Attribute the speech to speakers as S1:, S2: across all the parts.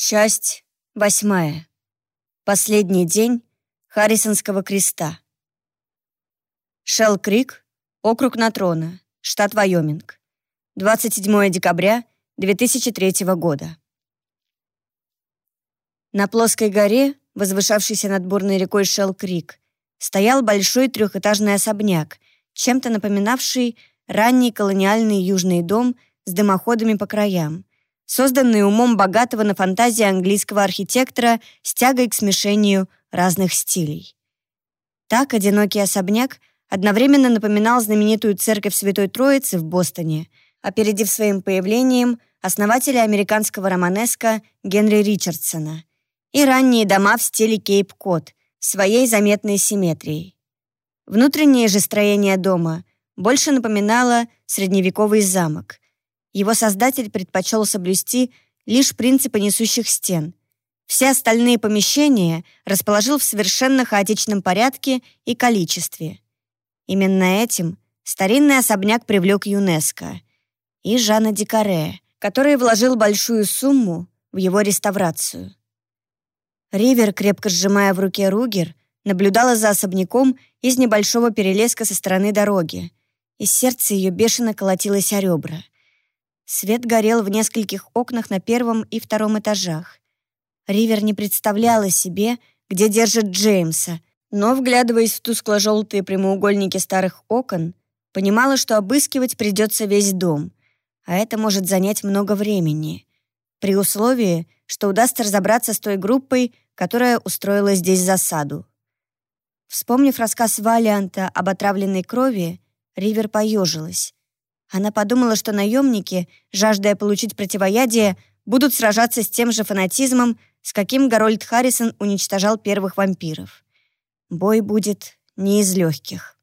S1: Часть восьмая. Последний день Харрисонского креста. Шелл-Крик, округ Натрона, штат Вайоминг. 27 декабря 2003 года. На плоской горе, возвышавшейся над бурной рекой Шелл-Крик, стоял большой трехэтажный особняк, чем-то напоминавший ранний колониальный южный дом с дымоходами по краям — созданный умом богатого на фантазии английского архитектора с тягой к смешению разных стилей. Так одинокий особняк одновременно напоминал знаменитую церковь Святой Троицы в Бостоне, опередив своим появлением основателя американского романеска Генри Ричардсона и ранние дома в стиле Кейп-Кот, своей заметной симметрией. Внутреннее же строение дома больше напоминало средневековый замок — его создатель предпочел соблюсти лишь принципы несущих стен. Все остальные помещения расположил в совершенно хаотичном порядке и количестве. Именно этим старинный особняк привлек ЮНЕСКО и Жана Дикаре, который вложил большую сумму в его реставрацию. Ривер, крепко сжимая в руке ругер, наблюдала за особняком из небольшого перелеска со стороны дороги, и сердце ее бешено колотилось о ребра — Свет горел в нескольких окнах на первом и втором этажах. Ривер не представляла себе, где держит Джеймса, но, вглядываясь в тускло-желтые прямоугольники старых окон, понимала, что обыскивать придется весь дом, а это может занять много времени, при условии, что удастся разобраться с той группой, которая устроила здесь засаду. Вспомнив рассказ Валианта об отравленной крови, Ривер поежилась. Она подумала, что наемники, жаждая получить противоядие, будут сражаться с тем же фанатизмом, с каким Гарольд Харрисон уничтожал первых вампиров. Бой будет не из легких.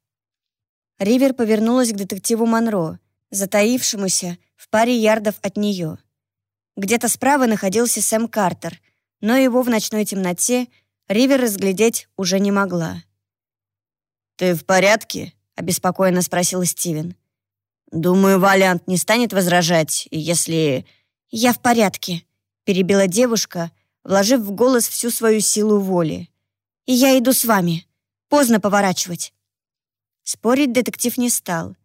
S1: Ривер повернулась к детективу Монро, затаившемуся в паре ярдов от нее. Где-то справа находился Сэм Картер, но его в ночной темноте Ривер разглядеть уже не могла.
S2: «Ты в порядке?» — обеспокоенно спросил Стивен. «Думаю, Валиант не станет возражать, если...»
S1: «Я в порядке», — перебила девушка, вложив в голос всю свою силу воли. «И я иду с вами. Поздно поворачивать». Спорить детектив не стал.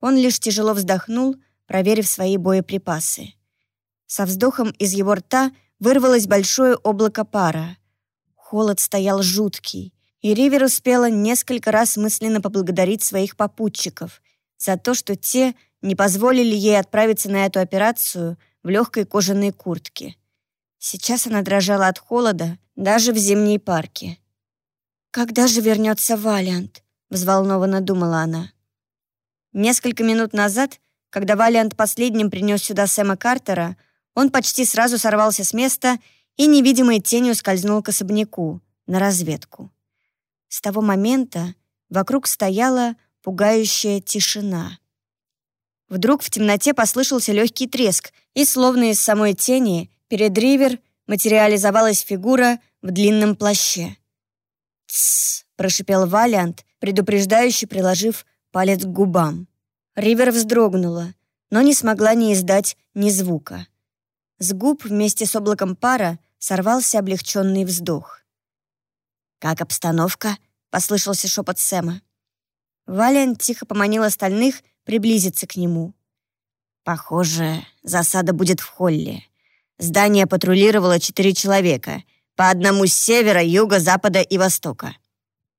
S1: Он лишь тяжело вздохнул, проверив свои боеприпасы. Со вздохом из его рта вырвалось большое облако пара. Холод стоял жуткий, и Ривер успела несколько раз мысленно поблагодарить своих попутчиков — за то, что те не позволили ей отправиться на эту операцию в легкой кожаной куртке. Сейчас она дрожала от холода даже в зимней парке. «Когда же вернется Валиант?» — взволнованно думала она. Несколько минут назад, когда Валиант последним принес сюда Сэма Картера, он почти сразу сорвался с места и невидимой тенью скользнул к особняку, на разведку. С того момента вокруг стояла пугающая тишина. Вдруг в темноте послышался легкий треск, и, словно из самой тени, перед Ривер материализовалась фигура в длинном плаще. «Тссс», — прошипел Валиант, предупреждающе приложив палец к губам. Ривер вздрогнула, но не смогла ни издать ни звука. С губ вместе с облаком пара сорвался облегченный вздох. «Как обстановка?» — послышался шепот Сэма. Валиант тихо поманил остальных приблизиться к нему. «Похоже, засада будет в холле. Здание патрулировало четыре человека, по одному с севера, юга, запада и востока».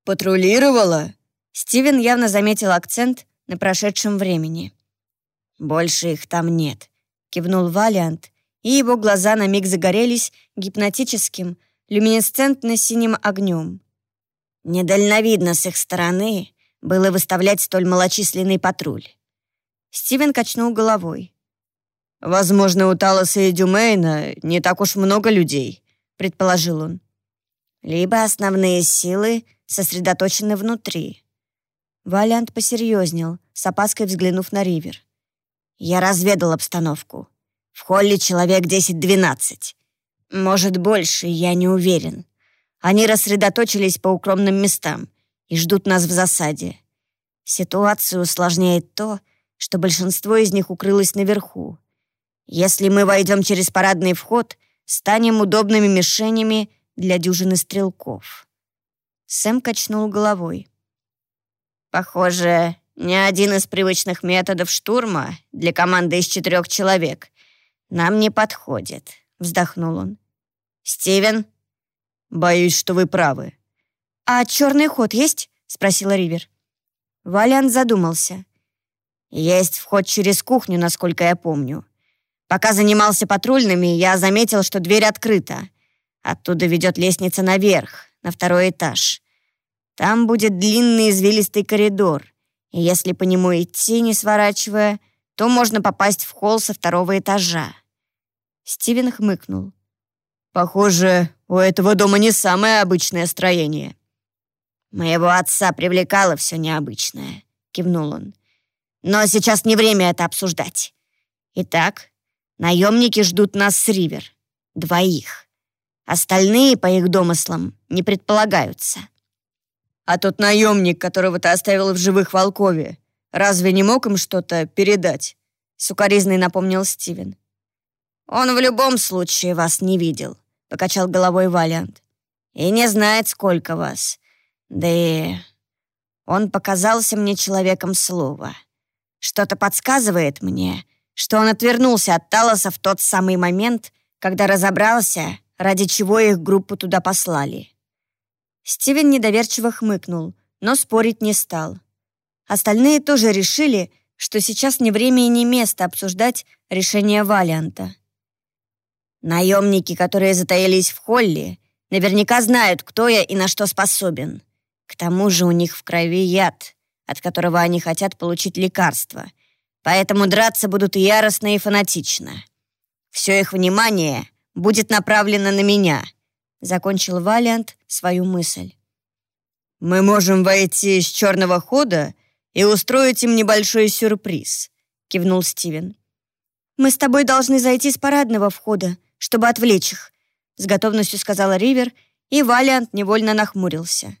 S2: «Патрулировало?»
S1: Стивен явно заметил акцент на прошедшем времени.
S2: «Больше их там нет», — кивнул
S1: Валиант, и его глаза на миг загорелись гипнотическим, люминесцентно-синим огнем.
S2: «Недальновидно с их стороны, было выставлять столь малочисленный патруль.
S1: Стивен качнул головой.
S2: «Возможно, у Талоса и Дюмейна не так уж много людей», — предположил он.
S1: «Либо основные силы сосредоточены внутри». Валиант посерьезнел, с опаской взглянув на Ривер.
S2: «Я разведал обстановку. В холле человек 10-12. Может, больше, я не уверен. Они рассредоточились по укромным местам и ждут нас в засаде. Ситуацию усложняет то, что большинство из них укрылось наверху. Если мы войдем через парадный вход,
S1: станем удобными мишенями для дюжины стрелков. Сэм качнул головой.
S2: Похоже, ни один из привычных методов штурма для команды из четырех человек нам не подходит, вздохнул он. Стивен?
S3: Боюсь, что вы правы.
S1: А черный ход есть? спросила Ривер. Валиант задумался.
S2: Есть вход через кухню, насколько я помню. Пока занимался патрульными, я заметил, что дверь открыта. Оттуда ведет лестница наверх, на второй этаж. Там будет длинный извилистый коридор, и если по нему идти, не сворачивая, то можно попасть в холл со второго этажа.
S1: Стивен хмыкнул.
S3: «Похоже, у этого дома не самое обычное строение».
S2: «Моего отца привлекало все необычное», — кивнул он. «Но сейчас не время это обсуждать. Итак, наемники ждут нас с Ривер. Двоих. Остальные, по их домыслам, не предполагаются».
S3: А тот наемник, которого ты оставил в живых в Волкове, разве не мог им что-то передать?» Сукаризный напомнил Стивен.
S2: «Он в любом случае вас не видел», — покачал головой Валиант. «И не знает, сколько вас. Да и он показался мне человеком слова. Что-то подсказывает мне, что он отвернулся от Талоса в тот самый момент, когда разобрался, ради чего их группу туда послали.
S1: Стивен недоверчиво хмыкнул, но спорить не стал. Остальные тоже решили, что сейчас не время и не место обсуждать решение Валианта.
S2: «Наемники, которые затаились в холле, наверняка знают, кто я и на что способен. К тому же у них в крови яд, от которого они хотят получить лекарство, поэтому драться будут яростно и фанатично. Все их внимание будет направлено на меня — закончил Валиант свою мысль.
S3: «Мы можем войти с черного хода и устроить им небольшой сюрприз», — кивнул Стивен.
S1: «Мы с тобой должны зайти с парадного входа, чтобы отвлечь их», — с готовностью сказала Ривер, и Валиант невольно нахмурился.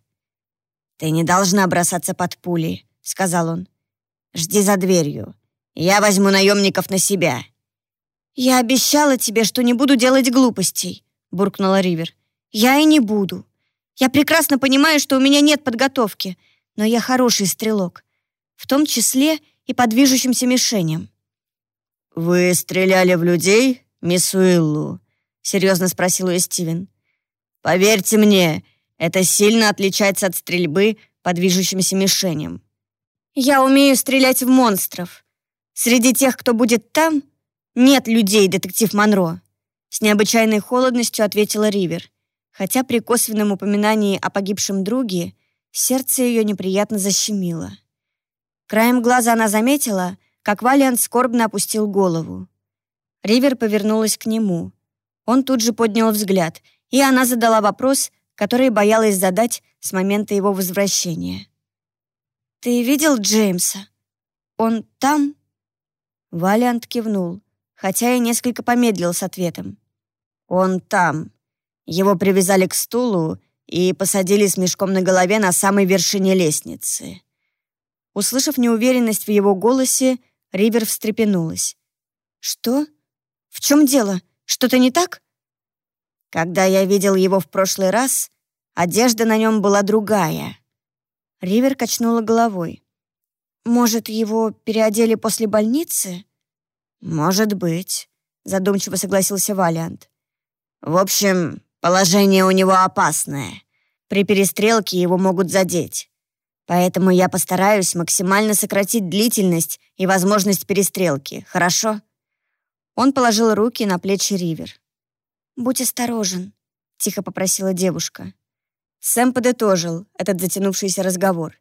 S2: «Ты не должна бросаться под пули», — сказал он. «Жди за дверью. Я возьму наемников на себя».
S1: «Я обещала тебе, что не буду делать глупостей», — буркнула Ривер. Я и не буду. Я прекрасно понимаю, что у меня нет подготовки, но я хороший стрелок, в том числе и по движущимся мишеням.
S3: «Вы стреляли в людей, мисс Уиллу?» — серьезно спросил ее Стивен. «Поверьте мне, это сильно отличается от стрельбы по движущимся мишеням».
S1: «Я умею стрелять в монстров. Среди тех, кто будет там, нет людей, детектив Монро», — с необычайной холодностью ответила Ривер хотя при косвенном упоминании о погибшем друге сердце ее неприятно защемило. Краем глаза она заметила, как Валиант скорбно опустил голову. Ривер повернулась к нему. Он тут же поднял взгляд, и она задала вопрос, который боялась задать с момента его возвращения. «Ты видел Джеймса? Он там?» Валиант кивнул, хотя и несколько помедлил с ответом.
S3: «Он там», его привязали к стулу и посадили с мешком на голове на самой вершине лестницы.
S1: Услышав неуверенность в его голосе, Ривер встрепенулась. «Что? В чем дело? Что-то не так?»
S2: «Когда я видел его в прошлый раз, одежда на нем была другая».
S1: Ривер качнула головой. «Может, его переодели после больницы?»
S2: «Может быть», — задумчиво согласился Валиант. «В общем, Положение у него опасное. При перестрелке его могут задеть. Поэтому я постараюсь максимально сократить длительность и возможность перестрелки, хорошо?»
S1: Он положил руки на плечи Ривер. «Будь осторожен», — тихо попросила девушка. Сэм подытожил этот затянувшийся разговор.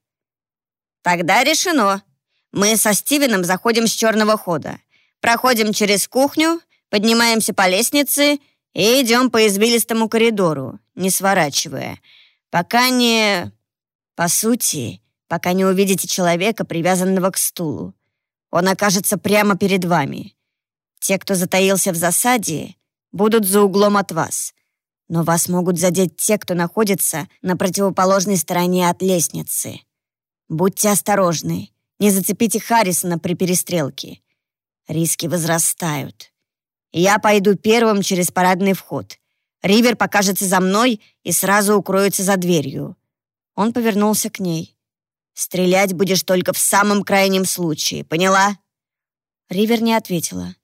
S2: «Тогда решено. Мы со Стивеном заходим с черного хода, проходим через кухню, поднимаемся по лестнице и идем по извилистому коридору, не сворачивая, пока не... По сути, пока не увидите человека, привязанного к стулу. Он окажется прямо перед вами. Те, кто затаился в засаде, будут за углом от вас. Но вас могут задеть те, кто находится на противоположной стороне от лестницы. Будьте осторожны, не зацепите Харрисона при перестрелке. Риски возрастают. Я пойду первым через парадный вход. Ривер покажется за мной и сразу укроется за дверью». Он повернулся к ней. «Стрелять будешь только в самом крайнем случае, поняла?» Ривер не ответила.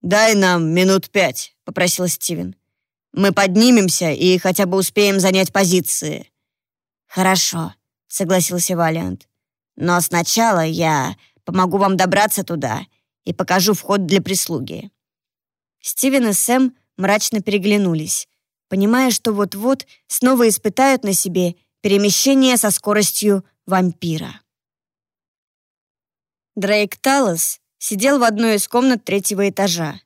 S2: «Дай нам минут пять», — попросил Стивен. «Мы поднимемся и хотя бы успеем занять позиции». «Хорошо», — согласился Валиант. «Но сначала я помогу вам добраться туда и покажу вход для прислуги».
S1: Стивен и Сэм мрачно переглянулись, понимая, что вот-вот снова испытают на себе перемещение со скоростью вампира. Дрейк Талос сидел в одной из комнат третьего этажа.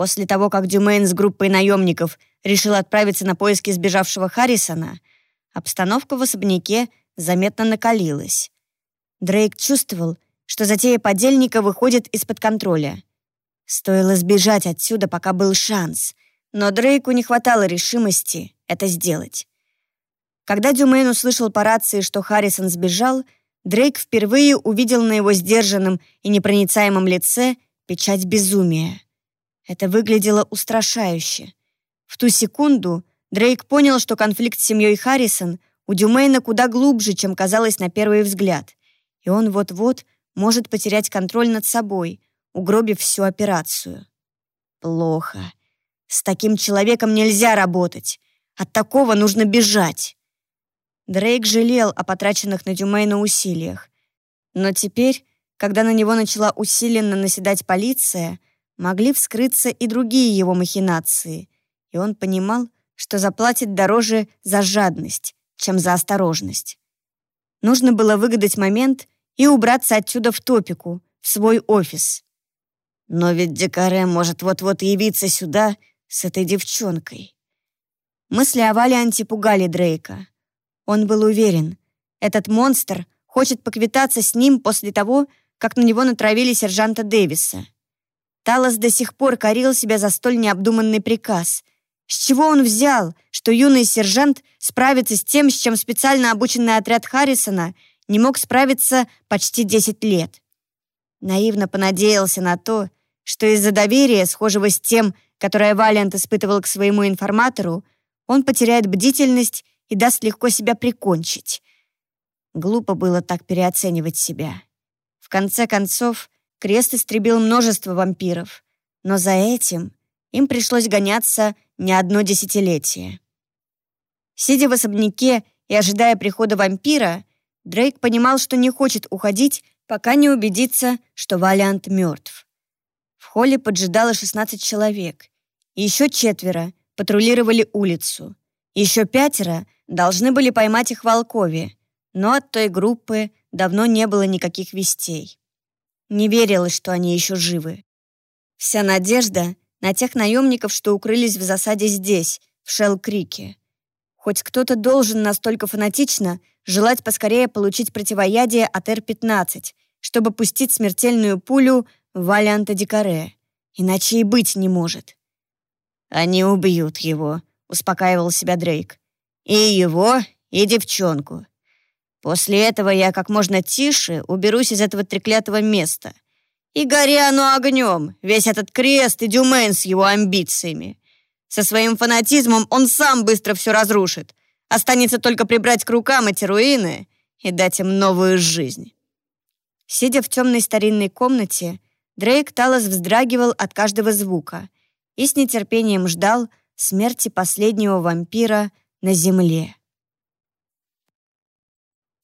S1: После того, как Дюмейн с группой наемников решил отправиться на поиски сбежавшего Харрисона, обстановка в особняке заметно накалилась. Дрейк чувствовал, что затея подельника выходит из-под контроля. Стоило сбежать отсюда, пока был шанс, но Дрейку не хватало решимости это сделать. Когда Дюмейн услышал по рации, что Харрисон сбежал, Дрейк впервые увидел на его сдержанном и непроницаемом лице печать безумия. Это выглядело устрашающе. В ту секунду Дрейк понял, что конфликт с семьей Харрисон у Дюмейна куда глубже, чем казалось на первый взгляд, и он вот-вот может потерять контроль над собой, угробив всю операцию. Плохо. С таким человеком нельзя работать. От такого нужно бежать. Дрейк жалел о потраченных на Дюмейна усилиях. Но теперь, когда на него начала усиленно наседать полиция, могли вскрыться и другие его махинации, и он понимал, что заплатит дороже за жадность, чем за осторожность. Нужно было выгадать момент и убраться отсюда в топику, в свой офис. Но ведь Декаре может вот-вот явиться сюда с этой девчонкой. Мысли о Валианте пугали Дрейка. Он был уверен, этот монстр хочет поквитаться с ним после того, как на него натравили сержанта Дэвиса. Талос до сих пор корил себя за столь необдуманный приказ. С чего он взял, что юный сержант справится с тем, с чем специально обученный отряд Харрисона не мог справиться почти 10 лет? Наивно понадеялся на то, что из-за доверия, схожего с тем, которое Валент испытывал к своему информатору, он потеряет бдительность и даст легко себя прикончить. Глупо было так переоценивать себя. В конце концов, Крест истребил множество вампиров, но за этим им пришлось гоняться не одно десятилетие. Сидя в особняке и ожидая прихода вампира, Дрейк понимал, что не хочет уходить, пока не убедится, что Валиант мертв. В холле поджидало 16 человек. Еще четверо патрулировали улицу. Еще пятеро Должны были поймать их в Волкове, но от той группы давно не было никаких вестей. Не верилось, что они еще живы. Вся надежда на тех наемников, что укрылись в засаде здесь, в Шелл-Крике. Хоть кто-то должен настолько фанатично желать поскорее получить противоядие от Р-15, чтобы пустить смертельную пулю в Валианта Дикаре. Иначе и быть не может. «Они убьют его», — успокаивал себя Дрейк. И его, и девчонку. После этого я как можно тише уберусь из этого треклятого места. И горя оно огнем, весь этот крест и Дюмейн с его амбициями. Со своим фанатизмом он сам быстро все разрушит. Останется только прибрать к рукам эти руины и дать им новую жизнь. Сидя в темной старинной комнате, Дрейк Талос вздрагивал от каждого звука и с нетерпением ждал смерти последнего вампира на земле.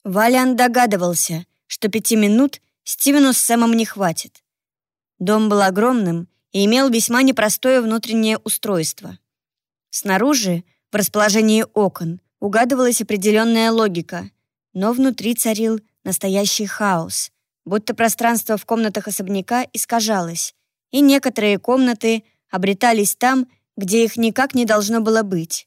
S1: Валян догадывался, что пяти минут Стивену с Сэмом не хватит. Дом был огромным и имел весьма непростое внутреннее устройство. Снаружи, в расположении окон, угадывалась определенная логика, но внутри царил настоящий хаос, будто пространство в комнатах особняка искажалось, и некоторые комнаты обретались там, где их никак не должно было быть.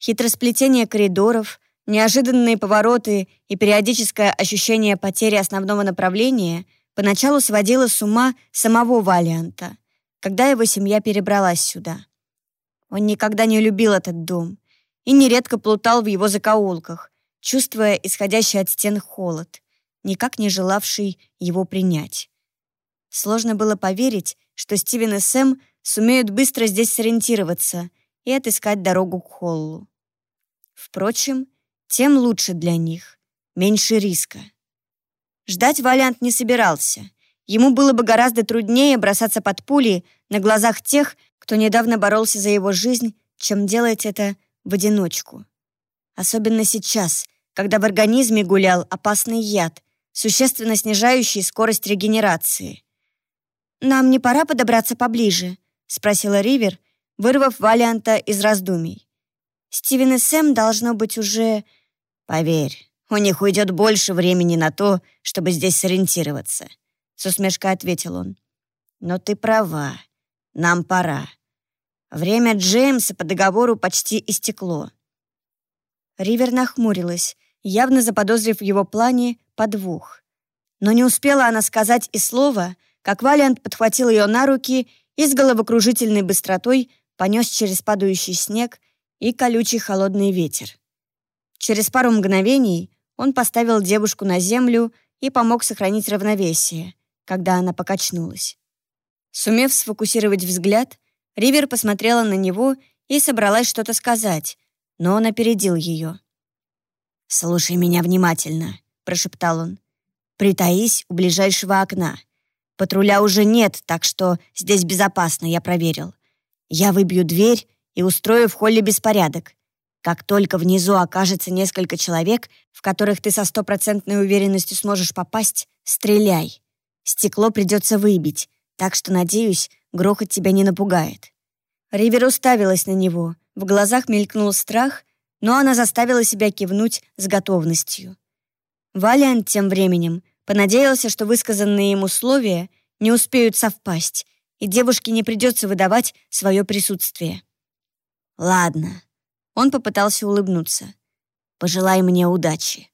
S1: Хитросплетение коридоров, неожиданные повороты и периодическое ощущение потери основного направления поначалу сводило с ума самого Валианта, когда его семья перебралась сюда. Он никогда не любил этот дом и нередко плутал в его закоулках, чувствуя исходящий от стен холод, никак не желавший его принять. Сложно было поверить, что Стивен и Сэм сумеют быстро здесь сориентироваться и отыскать дорогу к холлу. Впрочем, тем лучше для них, меньше риска. Ждать Валиант не собирался. Ему было бы гораздо труднее бросаться под пули на глазах тех, кто недавно боролся за его жизнь, чем делать это в одиночку. Особенно сейчас, когда в организме гулял опасный яд, существенно снижающий скорость регенерации. «Нам не пора подобраться поближе?» — спросила Ривер, вырвав Валианта из раздумий. «Стивен и Сэм должно быть уже...»
S2: «Поверь, у них уйдет больше времени на то, чтобы здесь сориентироваться», — с усмешкой ответил он. «Но ты права. Нам пора. Время Джеймса по договору почти истекло».
S1: Ривер нахмурилась, явно заподозрив в его плане подвох. Но не успела она сказать и слова, как Валиант подхватил ее на руки и с головокружительной быстротой понес через падающий снег и колючий холодный ветер. Через пару мгновений он поставил девушку на землю и помог сохранить равновесие, когда она покачнулась. Сумев сфокусировать взгляд, Ривер посмотрела на него и собралась что-то сказать, но он опередил ее.
S2: «Слушай меня внимательно», — прошептал он. «Притаись у ближайшего окна. Патруля уже нет, так что здесь безопасно, я проверил. Я выбью дверь и устрою в холле беспорядок. Как только внизу окажется несколько человек, в которых ты со стопроцентной уверенностью сможешь попасть, стреляй. Стекло придется выбить, так что, надеюсь, грохот тебя не напугает».
S1: Ривер уставилась на него. В глазах мелькнул страх, но она заставила себя кивнуть с готовностью. Валиант тем временем понадеялся, что высказанные им условия не успеют совпасть, и девушке не придется выдавать свое присутствие.
S2: «Ладно», — он попытался улыбнуться. «Пожелай мне удачи».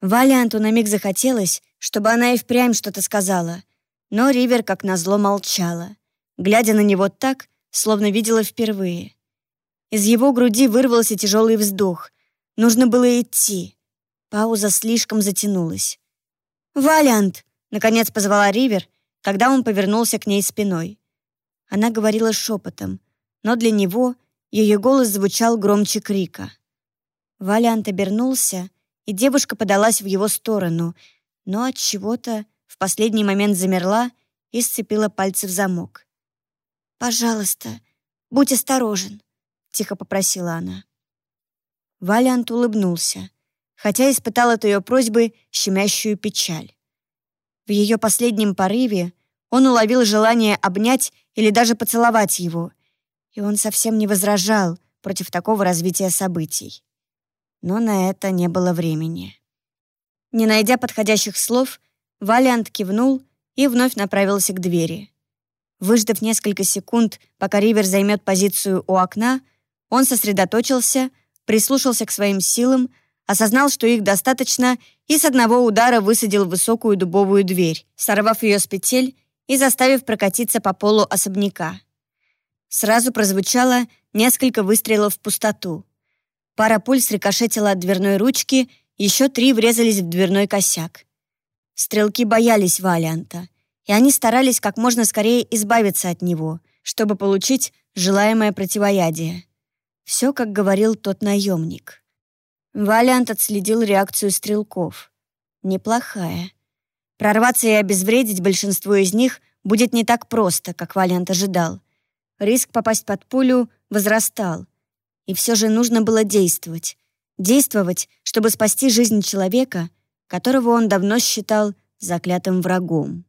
S1: Валианту на миг захотелось, чтобы она и впрямь что-то сказала, но Ривер, как назло, молчала, глядя на него так, словно видела впервые. Из его груди вырвался тяжелый вздох. Нужно было идти. Пауза слишком затянулась. «Валиант!» — наконец позвала Ривер, когда он повернулся к ней спиной. Она говорила шепотом, но для него ее голос звучал громче крика. Валиант обернулся, и девушка подалась в его сторону, но от чего-то в последний момент замерла и сцепила пальцы в замок. «Пожалуйста, будь осторожен», — тихо попросила она. Валиант улыбнулся, хотя испытал от ее просьбы щемящую печаль. В ее последнем порыве он уловил желание обнять или даже поцеловать его, и он совсем не возражал против такого развития событий. Но на это не было времени. Не найдя подходящих слов, Валиант кивнул и вновь направился к двери. Выждав несколько секунд, пока Ривер займет позицию у окна, он сосредоточился, прислушался к своим силам, осознал, что их достаточно, и с одного удара высадил высокую дубовую дверь, сорвав ее с петель и заставив прокатиться по полу особняка. Сразу прозвучало несколько выстрелов в пустоту. Пара пуль срикошетила от дверной ручки, еще три врезались в дверной косяк. Стрелки боялись Валианта, и они старались как можно скорее избавиться от него, чтобы получить желаемое противоядие. Все, как говорил тот наемник. Валиант отследил реакцию стрелков. Неплохая. Прорваться и обезвредить большинство из них будет не так просто, как Валиант ожидал. Риск попасть под пулю возрастал. И все же нужно было действовать. Действовать, чтобы спасти жизнь человека, которого он давно считал заклятым врагом.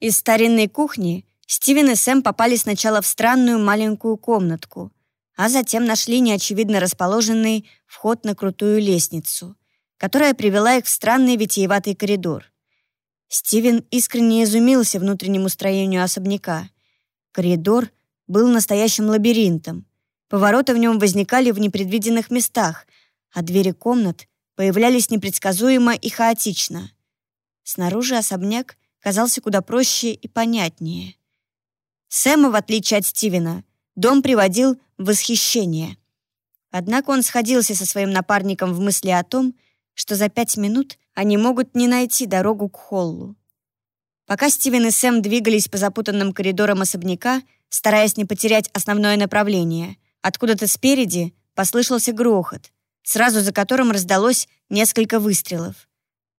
S1: Из старинной кухни Стивен и Сэм попали сначала в странную маленькую комнатку, а затем нашли неочевидно расположенный вход на крутую лестницу, которая привела их в странный витиеватый коридор. Стивен искренне изумился внутреннему строению особняка. Коридор был настоящим лабиринтом. Повороты в нем возникали в непредвиденных местах, а двери комнат появлялись непредсказуемо и хаотично. Снаружи особняк казался куда проще и понятнее. Сэма, в отличие от Стивена, дом приводил в восхищение. Однако он сходился со своим напарником в мысли о том, что за пять минут они могут не найти дорогу к холлу. Пока Стивен и Сэм двигались по запутанным коридорам особняка, стараясь не потерять основное направление, откуда-то спереди послышался грохот, сразу за которым раздалось несколько выстрелов.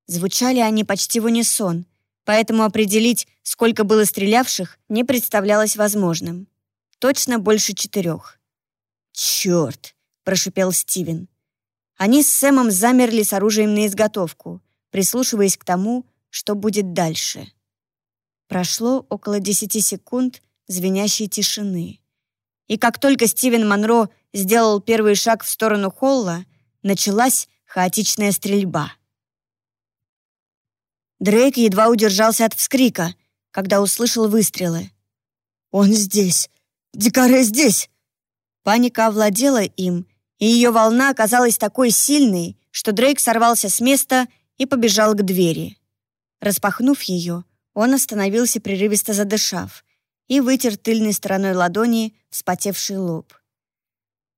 S1: Звучали они почти в унисон, поэтому определить, сколько было стрелявших, не представлялось возможным. Точно больше четырех.
S2: «Черт!» — прошипел Стивен.
S1: Они с Сэмом замерли с оружием на изготовку, прислушиваясь к тому, что будет дальше. Прошло около десяти секунд звенящей тишины. И как только Стивен Монро сделал первый шаг в сторону холла, началась хаотичная стрельба. Дрейк едва удержался от вскрика, когда услышал выстрелы.
S3: «Он здесь! Дикаре здесь!»
S1: Паника овладела им, и ее волна оказалась такой сильной, что Дрейк сорвался с места и побежал к двери. Распахнув ее, он остановился, прерывисто задышав, и вытер тыльной стороной ладони вспотевший лоб.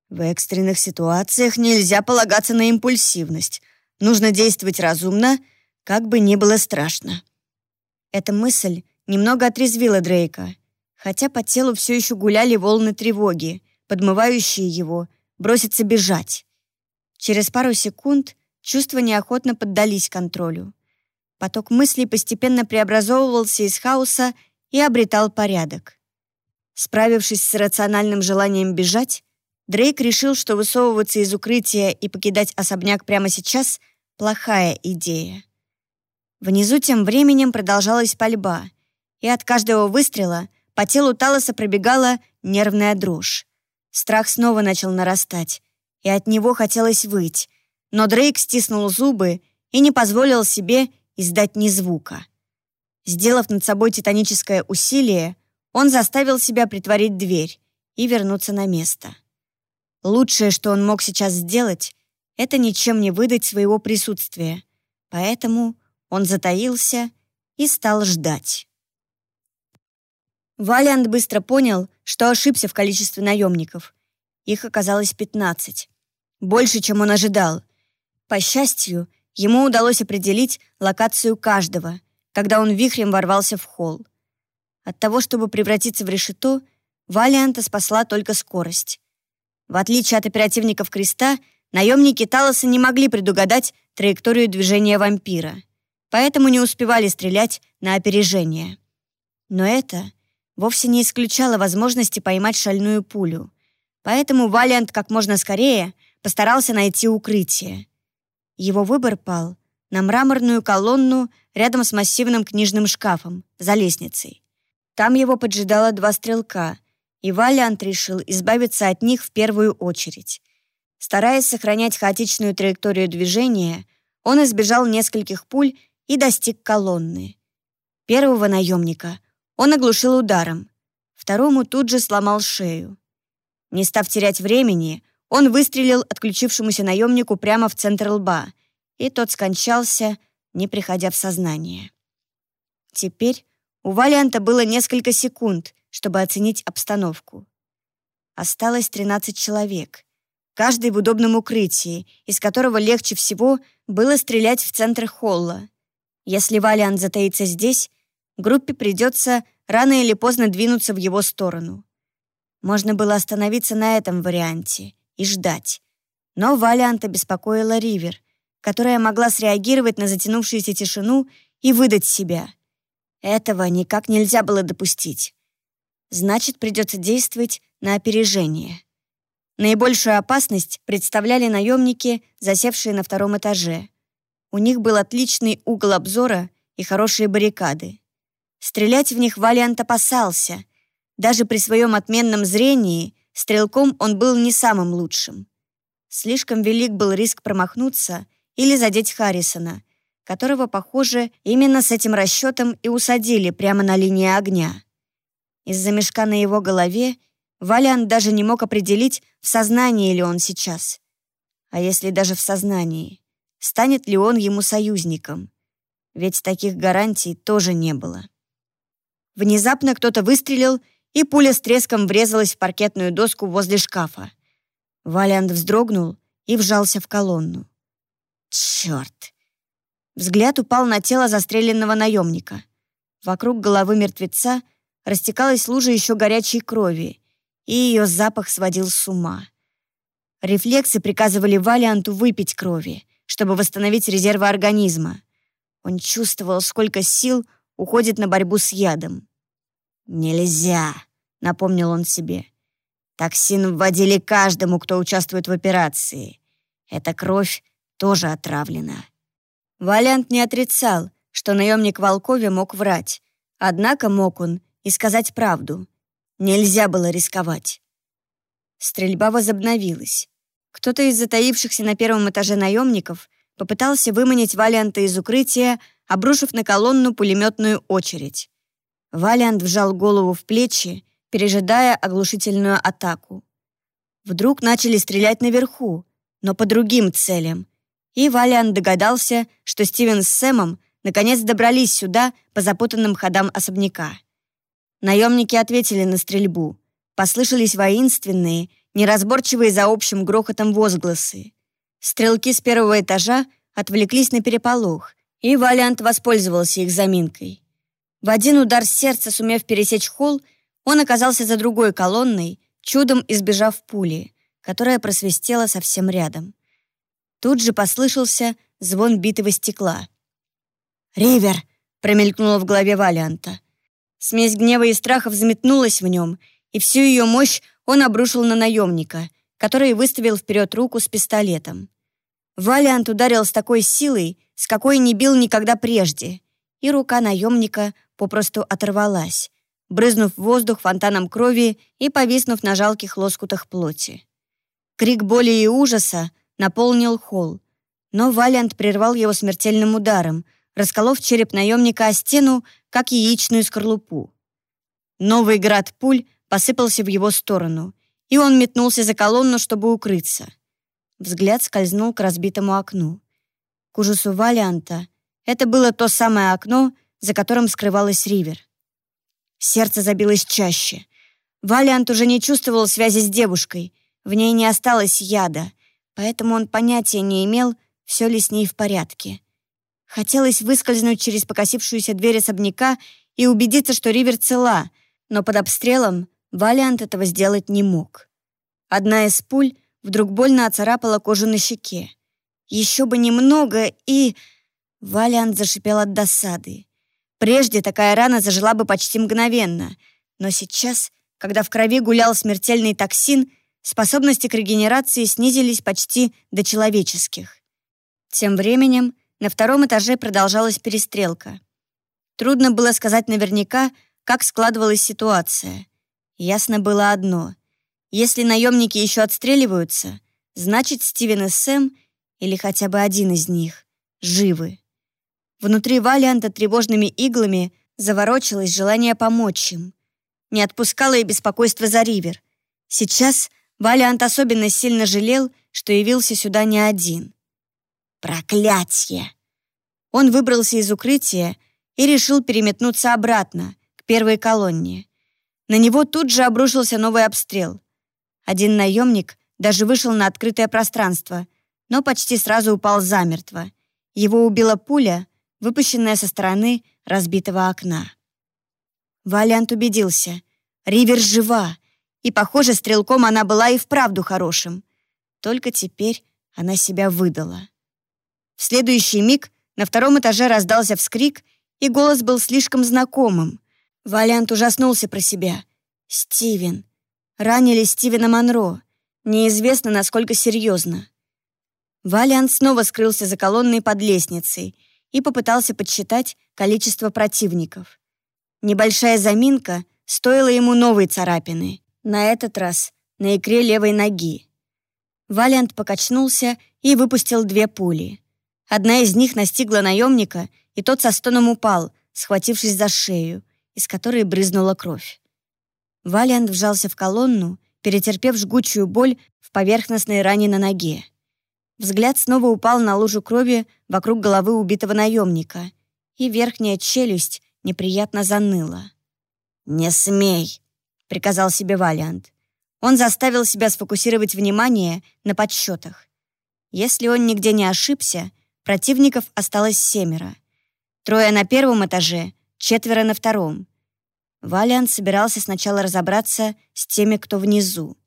S3: В экстренных ситуациях нельзя полагаться на импульсивность. Нужно действовать разумно, как бы ни было страшно.
S1: Эта мысль немного отрезвила Дрейка, хотя по телу все еще гуляли волны тревоги, подмывающие его броситься бежать. Через пару секунд чувства неохотно поддались контролю. Поток мыслей постепенно преобразовывался из хаоса и обретал порядок. Справившись с рациональным желанием бежать, Дрейк решил, что высовываться из укрытия и покидать особняк прямо сейчас — плохая идея. Внизу тем временем продолжалась пальба, и от каждого выстрела по телу Талоса пробегала нервная дрожь. Страх снова начал нарастать, и от него хотелось выть, но Дрейк стиснул зубы и не позволил себе издать ни звука. Сделав над собой титаническое усилие, он заставил себя притворить дверь и вернуться на место. Лучшее, что он мог сейчас сделать, это ничем не выдать своего присутствия. Поэтому он затаился и стал ждать. Валиант быстро понял, что ошибся в количестве наемников. Их оказалось 15. Больше, чем он ожидал. По счастью, ему удалось определить локацию каждого, когда он вихрем ворвался в холл. От того, чтобы превратиться в решето, Валианта спасла только скорость. В отличие от оперативников Креста, наемники Талоса не могли предугадать траекторию движения вампира, поэтому не успевали стрелять на опережение. Но это вовсе не исключало возможности поймать шальную пулю, поэтому Валиант как можно скорее постарался найти укрытие. Его выбор пал на мраморную колонну рядом с массивным книжным шкафом за лестницей. Там его поджидало два стрелка — и Валиант решил избавиться от них в первую очередь. Стараясь сохранять хаотичную траекторию движения, он избежал нескольких пуль и достиг колонны. Первого наемника он оглушил ударом, второму тут же сломал шею. Не став терять времени, он выстрелил отключившемуся наемнику прямо в центр лба, и тот скончался, не приходя в сознание. Теперь у Валианта было несколько секунд, чтобы оценить обстановку. Осталось 13 человек, каждый в удобном укрытии, из которого легче всего было стрелять в центр холла. Если Валиант затаится здесь, группе придется рано или поздно двинуться в его сторону. Можно было остановиться на этом варианте и ждать. Но Валианта беспокоила Ривер, которая могла среагировать на затянувшуюся тишину и выдать себя. Этого никак нельзя было допустить. Значит, придется действовать на опережение. Наибольшую опасность представляли наемники, засевшие на втором этаже. У них был отличный угол обзора и хорошие баррикады. Стрелять в них Валиант опасался. Даже при своем отменном зрении стрелком он был не самым лучшим. Слишком велик был риск промахнуться или задеть Харрисона, которого, похоже, именно с этим расчетом и усадили прямо на линии огня. Из-за мешка на его голове Валян даже не мог определить, в сознании ли он сейчас. А если даже в сознании, станет ли он ему союзником? Ведь таких гарантий тоже не было. Внезапно кто-то выстрелил, и пуля с треском врезалась в паркетную доску возле шкафа. Валиант вздрогнул и вжался в колонну. Черт! Взгляд упал на тело застреленного наемника. Вокруг головы мертвеца растекалась лужа еще горячей крови, и ее запах сводил с ума. Рефлексы приказывали Валианту выпить крови, чтобы восстановить резервы организма. Он чувствовал, сколько сил уходит на борьбу с ядом. «Нельзя», — напомнил он себе. «Токсин вводили каждому, кто участвует в операции. Эта кровь тоже отравлена». Валиант не отрицал, что наемник Волкове мог врать. Однако мог он и сказать правду. Нельзя было рисковать. Стрельба возобновилась. Кто-то из затаившихся на первом этаже наемников попытался выманить Валианта из укрытия, обрушив на колонну пулеметную очередь. Валиант вжал голову в плечи, пережидая оглушительную атаку. Вдруг начали стрелять наверху, но по другим целям, и Валиант догадался, что Стивен с Сэмом наконец добрались сюда по запутанным ходам особняка. Наемники ответили на стрельбу. Послышались воинственные, неразборчивые за общим грохотом возгласы. Стрелки с первого этажа отвлеклись на переполох, и Валиант воспользовался их заминкой. В один удар сердца, сумев пересечь холл, он оказался за другой колонной, чудом избежав пули, которая просвистела совсем рядом. Тут же послышался звон битого стекла. «Ривер!» — промелькнуло в голове Валианта. Смесь гнева и страха взметнулась в нем, и всю ее мощь он обрушил на наемника, который выставил вперед руку с пистолетом. Валиант ударил с такой силой, с какой не бил никогда прежде, и рука наемника попросту оторвалась, брызнув воздух фонтаном крови и повиснув на жалких лоскутах плоти. Крик боли и ужаса наполнил холл, но Валиант прервал его смертельным ударом, расколов череп наемника о стену, как яичную скорлупу. Новый град пуль посыпался в его сторону, и он метнулся за колонну, чтобы укрыться. Взгляд скользнул к разбитому окну. К ужасу Валианта это было то самое окно, за которым скрывалась Ривер. Сердце забилось чаще. Валиант уже не чувствовал связи с девушкой, в ней не осталось яда, поэтому он понятия не имел, все ли с ней в порядке. Хотелось выскользнуть через покосившуюся дверь особняка и убедиться, что Ривер цела, но под обстрелом Валиант этого сделать не мог. Одна из пуль вдруг больно оцарапала кожу на щеке. Еще бы немного, и... Валиант зашипел от досады. Прежде такая рана зажила бы почти мгновенно, но сейчас, когда в крови гулял смертельный токсин, способности к регенерации снизились почти до человеческих. Тем временем на втором этаже продолжалась перестрелка. Трудно было сказать наверняка, как складывалась ситуация. Ясно было одно. Если наемники еще отстреливаются, значит, Стивен и Сэм, или хотя бы один из них, живы. Внутри Валианта тревожными иглами заворочилось желание помочь им. Не отпускало и беспокойство за Ривер. Сейчас Валиант особенно сильно жалел, что явился сюда не один. Проклятье! Он выбрался из укрытия и решил переметнуться обратно, к первой колонне. На него тут же обрушился новый обстрел. Один наемник даже вышел на открытое пространство, но почти сразу упал замертво. Его убила пуля, выпущенная со стороны разбитого окна. Валиант убедился. Ривер жива, и, похоже, стрелком она была и вправду хорошим. Только теперь она себя выдала. В следующий миг на втором этаже раздался вскрик, и голос был слишком знакомым. Валиант ужаснулся про себя. «Стивен. Ранили Стивена Монро. Неизвестно, насколько серьезно». Валиант снова скрылся за колонной под лестницей и попытался подсчитать количество противников. Небольшая заминка стоила ему новой царапины, на этот раз на икре левой ноги. Валиант покачнулся и выпустил две пули. Одна из них настигла наемника, и тот со стоном упал, схватившись за шею, из которой брызнула кровь. Валиант вжался в колонну, перетерпев жгучую боль в поверхностной ране на ноге. Взгляд снова упал на лужу крови вокруг головы убитого наемника, и верхняя челюсть неприятно заныла. «Не смей!» — приказал себе Валиант. Он заставил себя сфокусировать внимание на подсчетах. Если он нигде не ошибся, Противников осталось семеро. Трое на первом этаже, четверо на втором. Валиант собирался сначала разобраться с теми, кто внизу.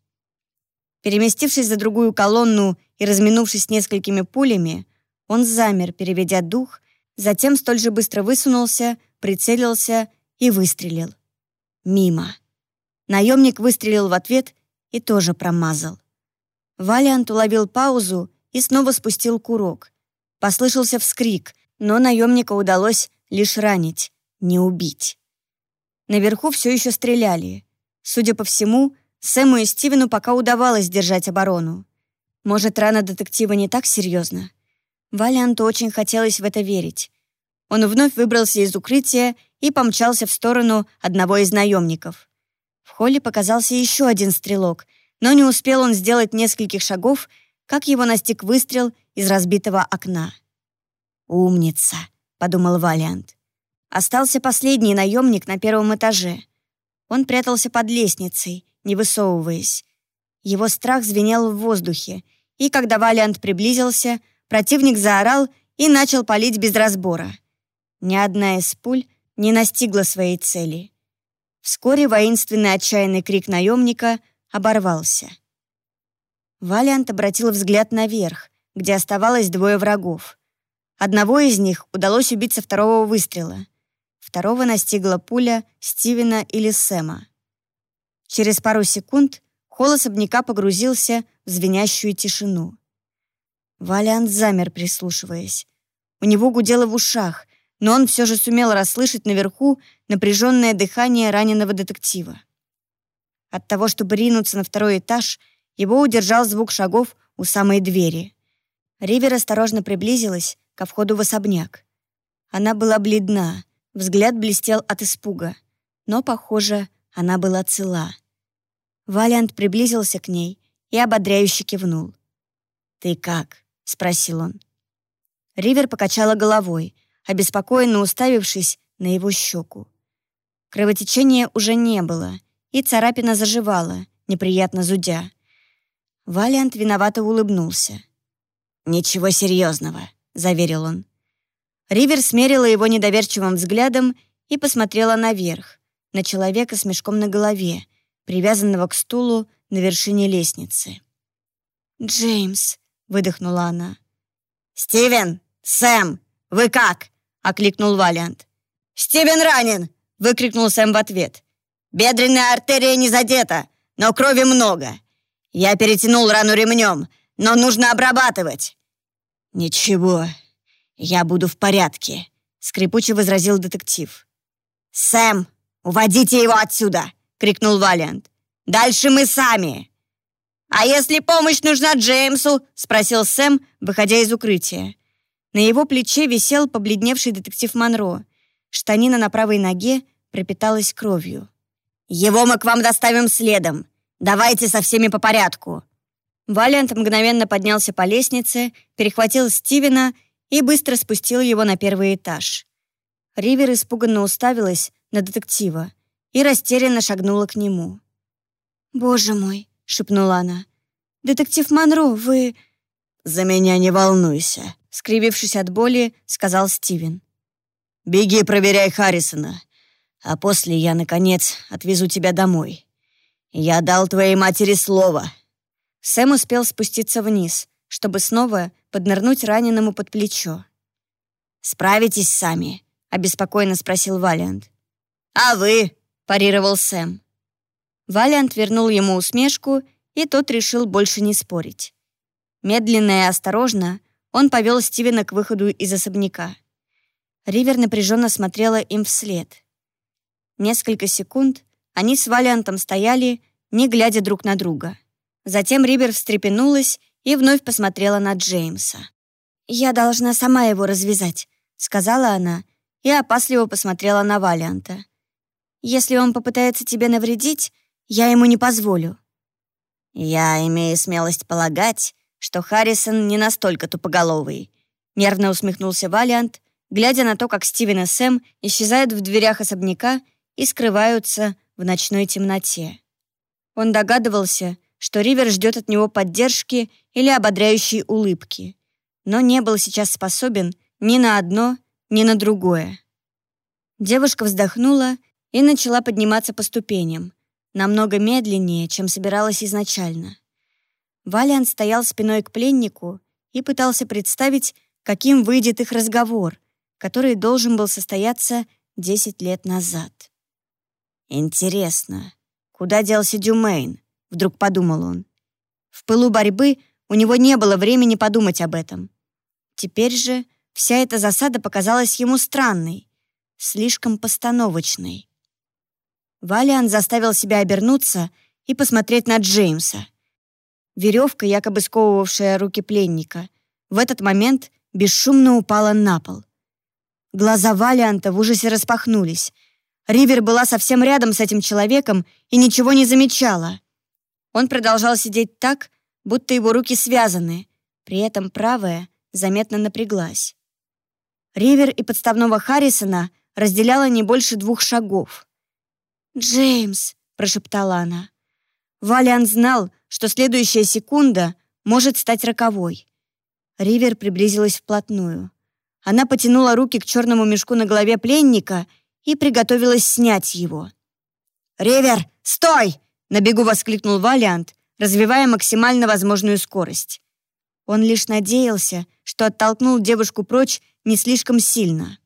S1: Переместившись за другую колонну и разминувшись несколькими пулями, он замер, переведя дух, затем столь же быстро высунулся, прицелился и выстрелил. Мимо. Наемник выстрелил в ответ и тоже промазал. Валиант уловил паузу и снова спустил курок. Послышался вскрик, но наемника удалось лишь ранить, не убить. Наверху все еще стреляли. Судя по всему, Сэму и Стивену пока удавалось держать оборону. Может, рана детектива не так серьезна? Валианту очень хотелось в это верить. Он вновь выбрался из укрытия и помчался в сторону одного из наемников. В холле показался еще один стрелок, но не успел он сделать нескольких шагов, как его настиг выстрел из разбитого окна. «Умница», — подумал Валиант. Остался последний наемник на первом этаже. Он прятался под лестницей, не высовываясь. Его страх звенел в воздухе, и когда Валиант приблизился, противник заорал и начал палить без разбора. Ни одна из пуль не настигла своей цели. Вскоре воинственный отчаянный крик наемника оборвался. Валиант обратил взгляд наверх, где оставалось двое врагов. Одного из них удалось убить со второго выстрела. Второго настигла пуля Стивена или Сэма. Через пару секунд холл особняка погрузился в звенящую тишину. Валиант замер, прислушиваясь. У него гудело в ушах, но он все же сумел расслышать наверху напряженное дыхание раненого детектива. От того, чтобы ринуться на второй этаж, его удержал звук шагов у самой двери. Ривер осторожно приблизилась ко входу в особняк. Она была бледна, взгляд блестел от испуга, но, похоже, она была цела. Валиант приблизился к ней и ободряюще кивнул. «Ты как?» — спросил он. Ривер покачала головой, обеспокоенно уставившись на его щеку. Кровотечения уже не было, и царапина заживала, неприятно зудя. Валиант виновато улыбнулся. «Ничего серьезного», — заверил он. Ривер смерила его недоверчивым взглядом и посмотрела наверх, на человека с мешком на голове, привязанного к стулу на вершине лестницы. «Джеймс», — выдохнула она.
S2: «Стивен! Сэм! Вы как?» — окликнул Валиант. «Стивен ранен!» — выкрикнул Сэм в ответ. «Бедренная артерия не задета, но крови много. Я перетянул рану ремнем, но нужно обрабатывать». «Ничего, я буду в порядке», — скрипуче возразил детектив. «Сэм, уводите его отсюда!» крикнул Валиант. «Дальше мы сами!» «А если помощь нужна Джеймсу?» — спросил Сэм, выходя из укрытия. На его плече висел побледневший детектив Монро. Штанина на правой ноге пропиталась кровью. «Его мы к вам доставим следом. Давайте со всеми по порядку». Валиант мгновенно поднялся по лестнице, перехватил Стивена и быстро спустил его на первый этаж. Ривер испуганно уставилась на детектива и растерянно шагнула к нему. «Боже мой!» — шепнула она. «Детектив Монро, вы...»
S3: «За меня не волнуйся», —
S1: скривившись от боли, сказал Стивен.
S3: «Беги, проверяй Харрисона, а после я, наконец, отвезу тебя домой. Я дал твоей матери слово».
S1: Сэм успел спуститься вниз, чтобы снова поднырнуть раненому под плечо.
S2: «Справитесь сами?» — обеспокоенно спросил Валиант.
S3: «А вы?»
S1: парировал Сэм. Валиант вернул ему усмешку, и тот решил больше не спорить. Медленно и осторожно он повел Стивена к выходу из особняка. Ривер напряженно смотрела им вслед. Несколько секунд они с Валиантом стояли, не глядя друг на друга. Затем Ривер встрепенулась и вновь посмотрела на Джеймса. «Я должна сама его развязать», — сказала она и опасливо посмотрела на Валианта. Если он попытается тебе навредить, я ему не позволю».
S2: «Я имею смелость полагать, что Харрисон не настолько тупоголовый», нервно усмехнулся Валиант, глядя на то, как Стивен и Сэм исчезают в дверях особняка и скрываются в ночной темноте. Он догадывался, что Ривер ждет от него поддержки или ободряющей улыбки, но не был сейчас способен ни на одно, ни на другое.
S1: Девушка вздохнула и начала подниматься по ступеням, намного медленнее, чем собиралась изначально. Валиан стоял спиной к пленнику и пытался представить, каким выйдет их разговор, который должен был состояться 10 лет назад. «Интересно, куда делся Дюмейн?» — вдруг подумал он. В пылу борьбы у него не было времени подумать об этом. Теперь же вся эта засада показалась ему странной, слишком постановочной. Валиан заставил себя обернуться и посмотреть на Джеймса. Веревка, якобы сковывавшая руки пленника, в этот момент бесшумно упала на пол. Глаза Валианта в ужасе распахнулись. Ривер была совсем рядом с этим человеком и ничего не замечала. Он продолжал сидеть так, будто его руки связаны, при этом правая заметно напряглась. Ривер и подставного Харрисона разделяло не больше двух шагов. «Джеймс», — прошептала она. Валиан знал, что следующая секунда может стать роковой. Ривер приблизилась вплотную. Она потянула руки к черному мешку на голове пленника и приготовилась снять его. «Ривер, стой!» — на бегу воскликнул Валиант, развивая максимально возможную скорость. Он лишь надеялся, что оттолкнул девушку прочь не слишком сильно.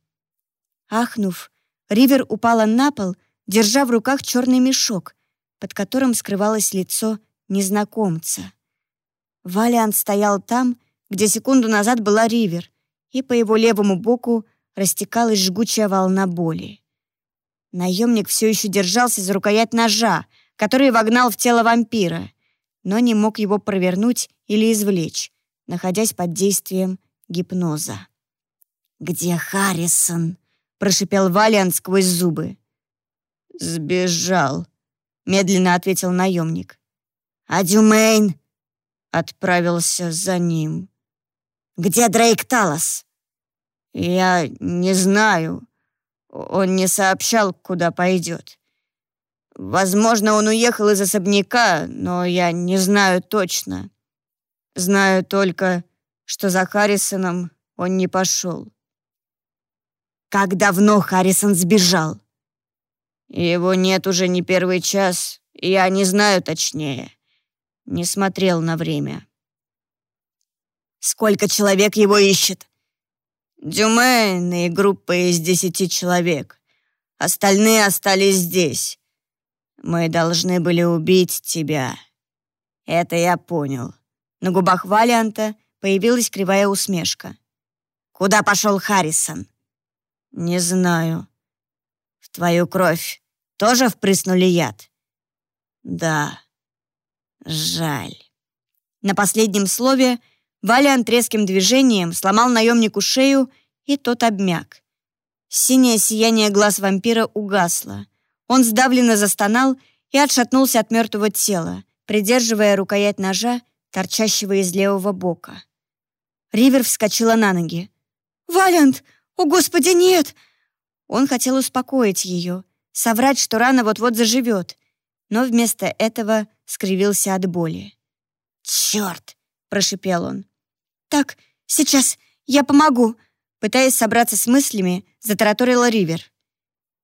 S1: Ахнув, Ривер упала на пол, держа в руках черный мешок, под которым скрывалось лицо незнакомца. Валиант стоял там, где секунду назад была Ривер, и по его левому боку растекалась жгучая волна боли. Наемник все еще держался за рукоять ножа, который вогнал в тело вампира, но не мог его провернуть или извлечь, находясь под действием гипноза. «Где Харрисон?» — прошипел Валиант сквозь зубы. «Сбежал», — медленно ответил наемник. «А Дюмейн?» Отправился за ним. «Где Дрейк Талос?» «Я не знаю. Он не сообщал, куда пойдет. Возможно, он уехал из особняка, но я не знаю точно. Знаю только, что за Харрисоном он не пошел». «Как давно Харрисон сбежал?» «Его нет уже не первый час, я не знаю точнее. Не смотрел на время. Сколько человек его ищет? Дюмейн и группа из десяти человек. Остальные остались здесь. Мы должны были убить тебя. Это я понял. На губах Валианта появилась кривая усмешка. Куда пошел Харрисон? Не знаю. Твою кровь тоже впрыснули яд? Да. Жаль. На последнем слове Валиант резким движением сломал наемнику шею, и тот обмяк. Синее сияние глаз вампира угасло. Он сдавленно застонал и отшатнулся от мертвого тела, придерживая рукоять ножа, торчащего из левого бока. Ривер вскочила на ноги. «Валиант! О, Господи, нет!» Он хотел успокоить ее, соврать, что рана вот-вот заживет, но вместо этого скривился от боли. «Черт!» — прошипел он. «Так, сейчас, я помогу!» Пытаясь собраться с мыслями, затараторила Ривер.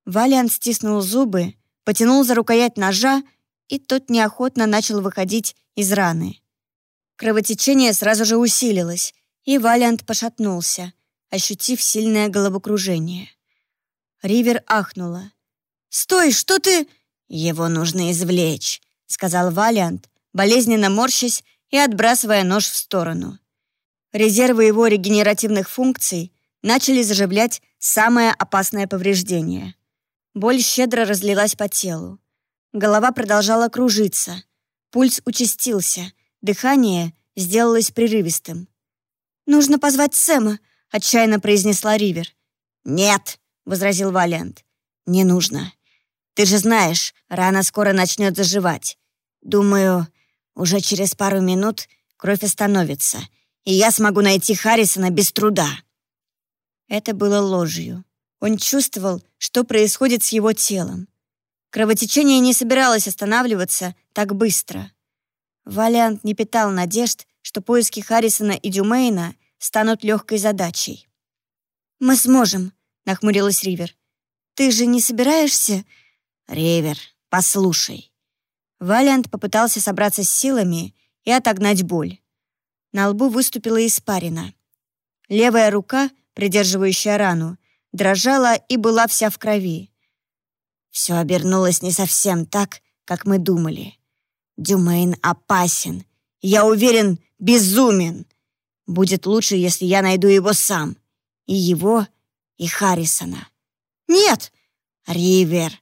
S1: Валиан стиснул зубы, потянул за рукоять ножа, и тот неохотно начал выходить из раны. Кровотечение сразу же усилилось, и Валиант пошатнулся, ощутив сильное головокружение. Ривер ахнула. «Стой, что ты...» «Его нужно извлечь», — сказал Валиант, болезненно морщась и отбрасывая нож в сторону. Резервы его регенеративных функций начали заживлять самое опасное повреждение. Боль щедро разлилась по телу. Голова продолжала кружиться. Пульс участился, дыхание сделалось прерывистым. «Нужно позвать Сэма», — отчаянно произнесла Ривер. «Нет», — возразил Валиант. «Не нужно. Ты же знаешь, рана скоро начнет заживать. Думаю, уже через пару минут кровь остановится, и я смогу найти Харрисона без труда». Это было ложью. Он чувствовал, что происходит с его телом. Кровотечение не собиралось останавливаться так быстро. Валиант не питал надежд, что поиски Харрисона и Дюмейна станут легкой задачей. «Мы сможем», — нахмурилась Ривер. ты же не собираешься...»
S2: «Ривер, послушай».
S1: Валиант попытался собраться с силами и отогнать боль. На лбу выступила испарина. Левая рука, придерживающая рану, дрожала и была вся в крови.
S2: Все обернулось не совсем так, как мы думали. Дюмейн опасен. Я уверен, безумен. Будет лучше, если я найду его сам. И его, и Харрисона.
S1: «Нет!»
S2: «Ривер!»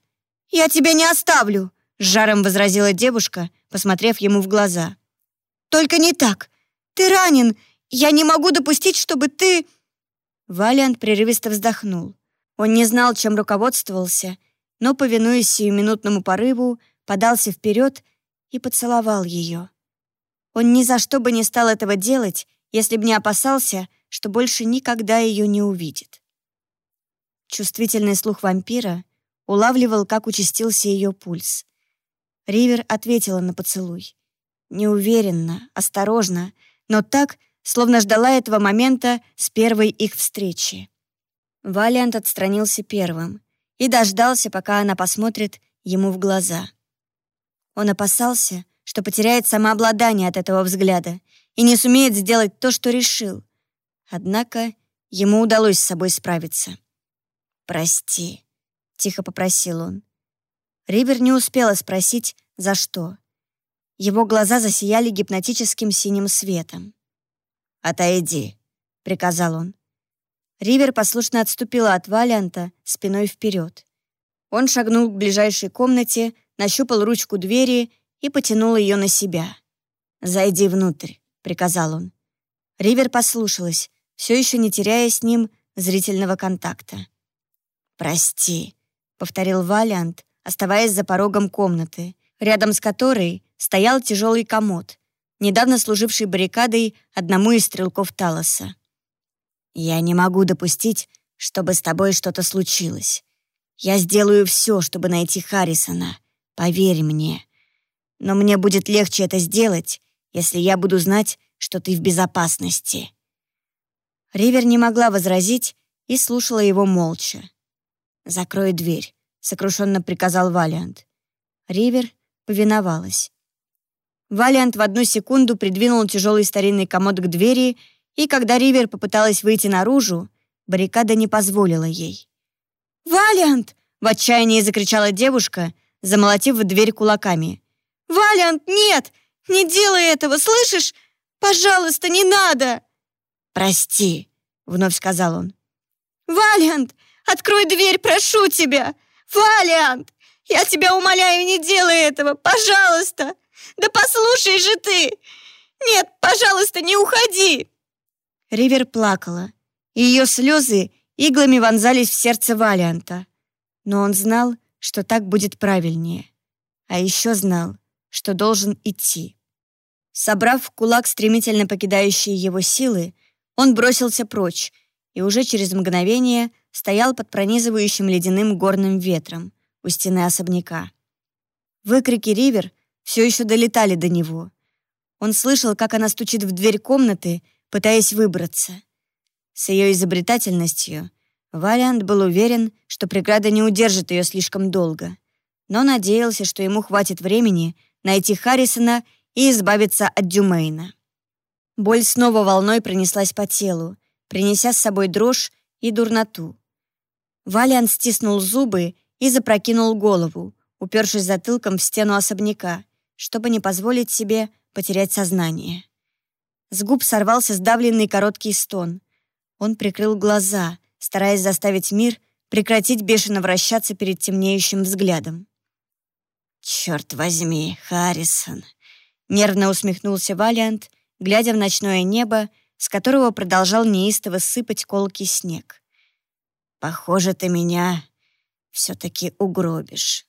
S1: «Я тебя не оставлю!» — с жаром возразила девушка, посмотрев ему в глаза. «Только не так! Ты ранен! Я не могу допустить, чтобы ты...» Валиант прерывисто вздохнул. Он не знал, чем руководствовался, но, повинуясь сиюминутному порыву, подался вперед и поцеловал ее. Он ни за что бы не стал этого делать, если бы не опасался, что больше никогда ее не увидит. Чувствительный слух вампира улавливал, как участился ее пульс. Ривер ответила на поцелуй. Неуверенно, осторожно, но так, словно ждала этого момента с первой их встречи. Валиант отстранился первым и дождался, пока она посмотрит ему в глаза. Он опасался, что потеряет самообладание от этого взгляда и не сумеет сделать то, что решил. Однако ему удалось с собой справиться. «Прости», — тихо попросил он. Ривер не успела спросить, за что. Его глаза засияли гипнотическим синим светом.
S2: «Отойди», — приказал он.
S1: Ривер послушно отступила от Валианта спиной вперед. Он шагнул к ближайшей комнате, нащупал ручку двери и потянул ее на себя. «Зайди внутрь», — приказал он. Ривер послушалась, все еще не теряя с ним зрительного контакта. «Прости», — повторил Валиант, оставаясь за порогом комнаты, рядом с которой стоял тяжелый комод, недавно служивший баррикадой одному из стрелков Талоса. «Я не могу допустить, чтобы с тобой что-то случилось. Я сделаю все, чтобы найти Харрисона. Поверь мне. Но мне будет легче это сделать, если я буду знать, что ты в безопасности». Ривер не могла возразить и слушала его молча. «Закрой дверь», — сокрушенно приказал Валиант. Ривер повиновалась. Валиант в одну секунду придвинул тяжелый старинный комод к двери, и когда Ривер попыталась выйти наружу, баррикада не позволила ей. «Валиант!» — в отчаянии закричала девушка, замолотив в дверь кулаками. «Валиант, нет! Не делай этого, слышишь? Пожалуйста, не надо!»
S2: «Прости», — вновь сказал он.
S1: «Валиант, открой дверь, прошу тебя! Валиант! Я тебя умоляю, не делай этого, пожалуйста! Да послушай же ты! Нет, пожалуйста, не уходи!» Ривер плакала, ее слезы иглами вонзались в сердце Валианта. Но он знал, что так будет правильнее. А еще знал, что должен идти. Собрав в кулак стремительно покидающие его силы, он бросился прочь и уже через мгновение стоял под пронизывающим ледяным горным ветром у стены особняка. Выкрики Ривер все еще долетали до него. Он слышал, как она стучит в дверь комнаты, пытаясь выбраться. С ее изобретательностью Валиант был уверен, что преграда не удержит ее слишком долго, но надеялся, что ему хватит времени найти Харрисона и избавиться от Дюмейна. Боль снова волной пронеслась по телу, принеся с собой дрожь и дурноту. Валиан стиснул зубы и запрокинул голову, упершись затылком в стену особняка, чтобы не позволить себе потерять сознание. С губ сорвался сдавленный короткий стон. Он прикрыл глаза, стараясь заставить мир прекратить бешено вращаться перед темнеющим взглядом.
S2: «Черт возьми, Харрисон!»
S1: — нервно усмехнулся Валиант, глядя в ночное небо, с которого продолжал неистово сыпать колкий снег.
S2: «Похоже, ты меня все-таки угробишь».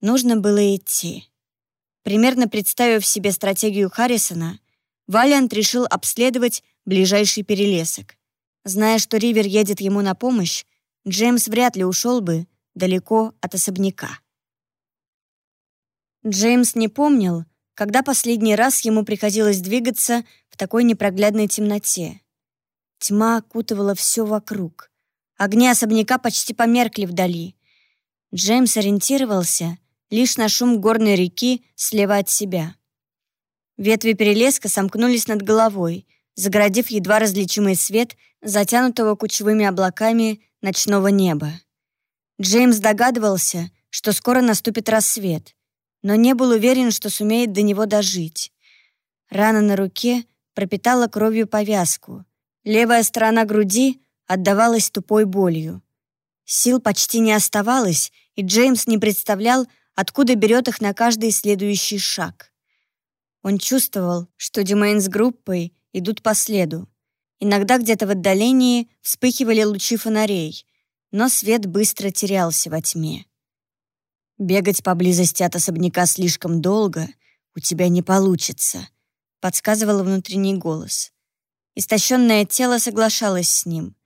S1: Нужно было идти. Примерно представив себе стратегию Харрисона, Валиант решил обследовать ближайший перелесок. Зная, что Ривер едет ему на помощь, Джеймс вряд ли ушел бы далеко от особняка. Джеймс не помнил, когда последний раз ему приходилось двигаться в такой непроглядной темноте. Тьма окутывала все вокруг. Огни особняка почти померкли вдали. Джеймс ориентировался лишь на шум горной реки слева от себя. Ветви перелеска сомкнулись над головой, загородив едва различимый свет затянутого кучевыми облаками ночного неба. Джеймс догадывался, что скоро наступит рассвет, но не был уверен, что сумеет до него дожить. Рана на руке пропитала кровью повязку. Левая сторона груди отдавалась тупой болью. Сил почти не оставалось, и Джеймс не представлял, откуда берет их на каждый следующий шаг. Он чувствовал, что Дюмейн с группой идут по следу. Иногда где-то в отдалении вспыхивали лучи фонарей, но свет быстро терялся во тьме. «Бегать поблизости от особняка слишком долго у тебя не получится», подсказывал внутренний голос. Истощенное тело соглашалось с ним.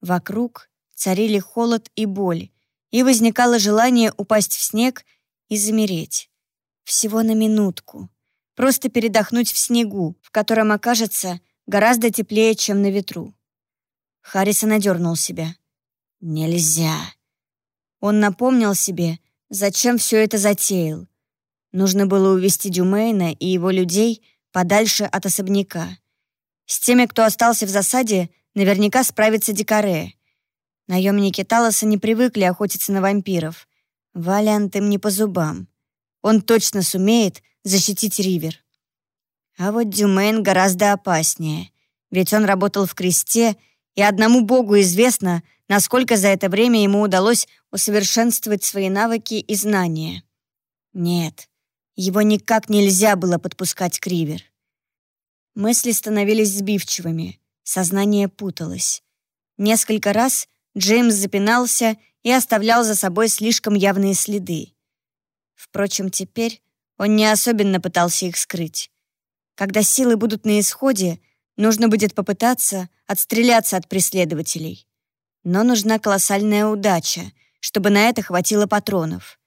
S1: Вокруг царили холод и боль, и возникало желание упасть в снег и замереть. Всего на минутку. Просто передохнуть в снегу, в котором окажется гораздо теплее, чем на ветру. Харрисон одернул себя. «Нельзя». Он напомнил себе, зачем все это затеял. Нужно было увести Дюмейна и его людей подальше от особняка. С теми, кто остался в засаде, наверняка справится Дикаре. Наемники Талоса не привыкли охотиться на вампиров. Валиант им не по зубам. Он точно сумеет защитить Ривер. А вот Дюмейн гораздо опаснее, ведь он работал в кресте, и одному богу известно, насколько за это время ему удалось усовершенствовать свои навыки и знания. Нет, его никак нельзя было подпускать к Ривер. Мысли становились сбивчивыми, сознание путалось. Несколько раз Джеймс запинался и оставлял за собой слишком явные следы. Впрочем, теперь он не особенно пытался их скрыть. Когда силы будут на исходе, нужно будет попытаться отстреляться от преследователей. Но нужна колоссальная удача, чтобы на это хватило патронов.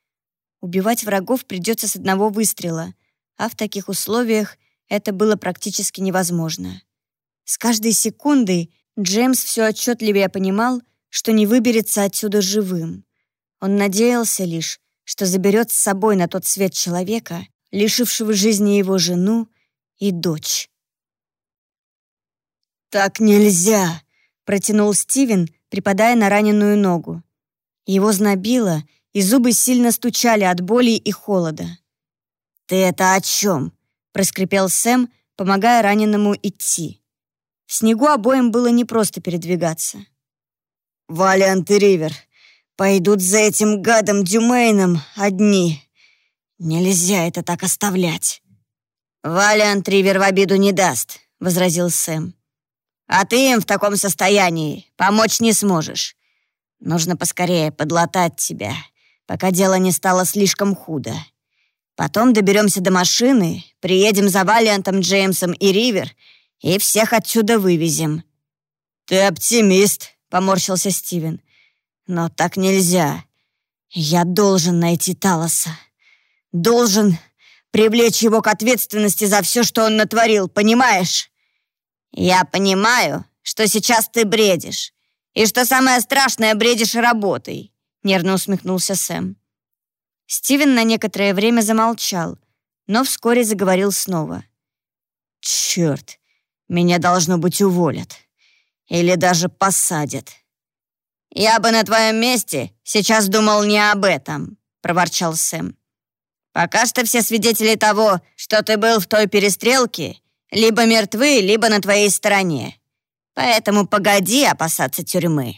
S1: Убивать врагов придется с одного выстрела, а в таких условиях это было практически невозможно. С каждой секундой Джеймс все отчетливее понимал, что не выберется отсюда живым. Он надеялся лишь, что заберет с собой на тот свет человека, лишившего жизни его жену и дочь.
S3: «Так нельзя!» — протянул Стивен, припадая на раненую ногу. Его знобило, и зубы сильно стучали от боли и холода. «Ты это о чем?» — проскрипел Сэм, помогая раненому идти. Снегу обоим было непросто передвигаться. Валиант и Ривер пойдут за этим гадом Дюмейном одни. Нельзя это так оставлять». «Валиант Ривер в обиду не даст», — возразил Сэм. «А ты им в таком состоянии помочь не сможешь. Нужно поскорее подлатать тебя, пока дело не стало слишком худо. Потом доберемся до машины, приедем за Валиантом, Джеймсом и Ривер и всех отсюда вывезем». «Ты оптимист», поморщился Стивен. «Но так нельзя. Я должен найти Талоса. Должен привлечь его к ответственности за все, что он натворил, понимаешь?» «Я понимаю, что сейчас ты бредишь, и что самое страшное, бредишь работой», нервно усмехнулся Сэм. Стивен на некоторое время замолчал, но вскоре заговорил снова. «Черт, меня, должно быть, уволят. Или даже посадят. «Я бы на твоем месте сейчас думал не об этом», — проворчал Сэм. «Пока что все свидетели того, что ты был в той перестрелке, либо мертвы, либо на твоей стороне. Поэтому погоди опасаться тюрьмы».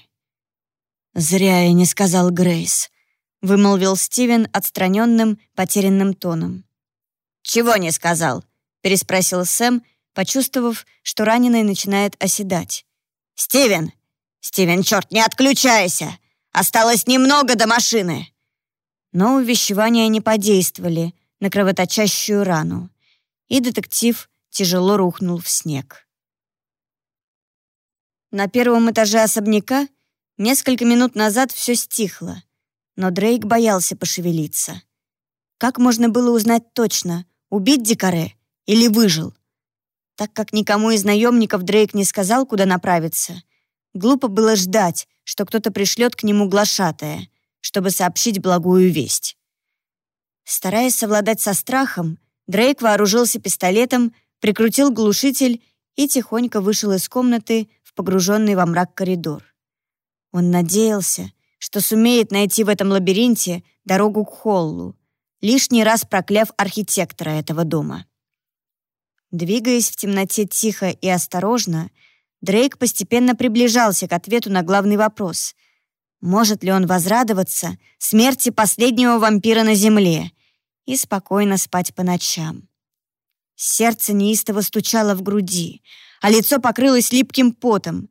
S3: «Зря я не сказал Грейс», — вымолвил Стивен отстраненным, потерянным тоном. «Чего не сказал?» — переспросил Сэм, почувствовав, что раненый начинает оседать. «Стивен! Стивен, черт, не отключайся! Осталось немного до машины!» Но увещевания не подействовали на кровоточащую рану, и детектив тяжело рухнул в снег. На первом этаже особняка несколько минут назад все стихло, но Дрейк боялся пошевелиться. Как можно было узнать точно, убить Дикаре или выжил? Так как никому из наемников Дрейк не сказал, куда направиться, глупо было ждать,
S1: что кто-то пришлет к нему глашатая, чтобы сообщить благую весть. Стараясь совладать со страхом, Дрейк вооружился пистолетом, прикрутил глушитель и тихонько вышел из комнаты в погруженный во мрак коридор. Он надеялся, что сумеет найти в этом лабиринте дорогу к холлу, лишний раз прокляв архитектора этого дома. Двигаясь в темноте тихо и осторожно, Дрейк постепенно приближался к ответу на главный вопрос. Может ли он возрадоваться смерти последнего вампира на Земле и спокойно спать по ночам? Сердце неистово стучало в груди, а лицо покрылось липким потом.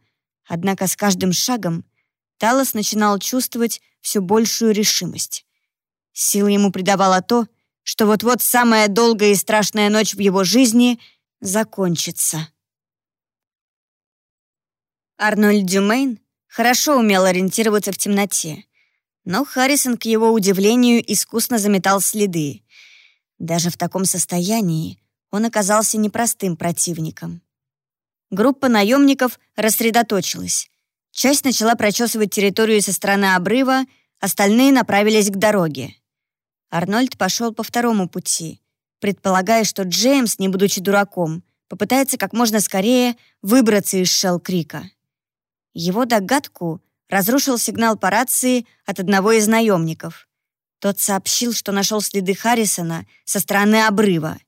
S1: Однако с каждым шагом Талос начинал чувствовать все большую решимость. Силы ему придавало то, что вот-вот самая долгая и страшная ночь в его жизни закончится. Арнольд Дюмейн хорошо умел ориентироваться в темноте, но Харрисон, к его удивлению, искусно заметал следы. Даже в таком состоянии он оказался непростым противником. Группа наемников рассредоточилась. Часть начала прочесывать территорию со стороны обрыва, остальные направились к дороге. Арнольд пошел по второму пути, предполагая, что Джеймс, не будучи дураком, попытается как можно скорее выбраться из Шелл-Крика. Его догадку разрушил сигнал по рации от одного из наемников. Тот сообщил, что нашел следы Харрисона со стороны обрыва.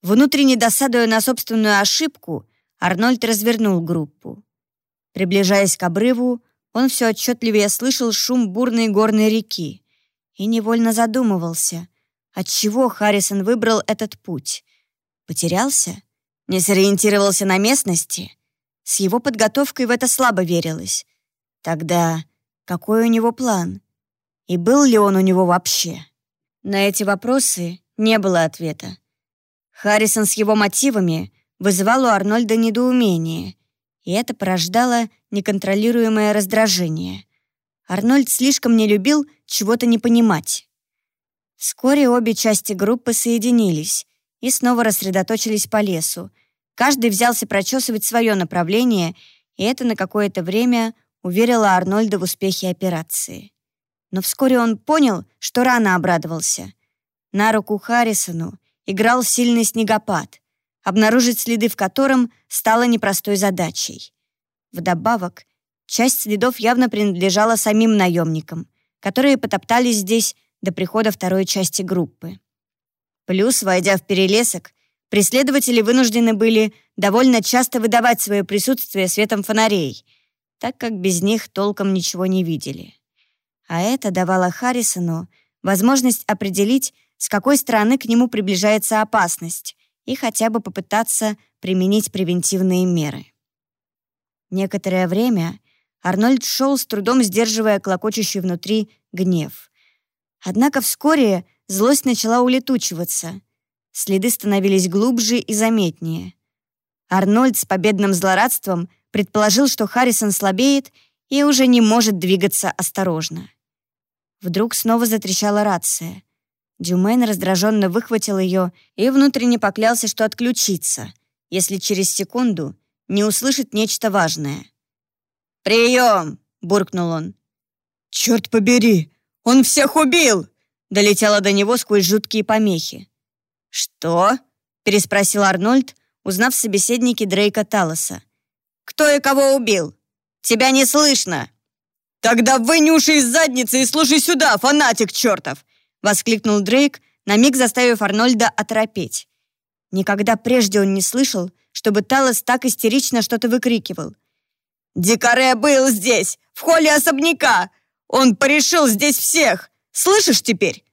S1: Внутренне досадуя на собственную ошибку, Арнольд развернул группу. Приближаясь к обрыву, он все отчетливее слышал шум бурной горной реки и невольно задумывался, отчего Харрисон выбрал этот путь. Потерялся? Не сориентировался на местности? С его подготовкой в это слабо верилось. Тогда какой у него план? И был ли он у него вообще? На эти вопросы не было ответа. Харрисон с его мотивами вызывал у Арнольда недоумение, и это порождало неконтролируемое раздражение. Арнольд слишком не любил чего-то не понимать. Вскоре обе части группы соединились и снова рассредоточились по лесу. Каждый взялся прочесывать свое направление, и это на какое-то время уверило Арнольда в успехе операции. Но вскоре он понял, что рано обрадовался. На руку Харрисону играл сильный снегопад обнаружить следы в котором стало непростой задачей. Вдобавок, часть следов явно принадлежала самим наемникам, которые потоптались здесь до прихода второй части группы. Плюс, войдя в перелесок, преследователи вынуждены были довольно часто выдавать свое присутствие светом фонарей, так как без них толком ничего не видели. А это давало Харрисону возможность определить, с какой стороны к нему приближается опасность, и хотя бы попытаться применить превентивные меры. Некоторое время Арнольд шел с трудом сдерживая клокочущий внутри гнев. Однако вскоре злость начала улетучиваться. Следы становились глубже и заметнее. Арнольд с победным злорадством предположил, что Харрисон слабеет и уже не может двигаться осторожно. Вдруг снова затрещала рация. Дюмейн раздраженно выхватил ее и внутренне поклялся, что отключится, если через секунду не услышит нечто важное. «Прием!» — буркнул он.
S3: «Черт побери! Он всех убил!» — долетело до него сквозь жуткие помехи.
S1: «Что?» — переспросил Арнольд, узнав в собеседнике Дрейка Талоса. «Кто и кого убил? Тебя не слышно!»
S3: «Тогда вынюши из задницы и слушай сюда, фанатик чертов!
S1: — воскликнул Дрейк, на миг заставив Арнольда оторопеть. Никогда прежде он не слышал, чтобы Талос так истерично что-то выкрикивал.
S3: «Дикаре был здесь, в холле особняка! Он порешил здесь всех! Слышишь теперь?»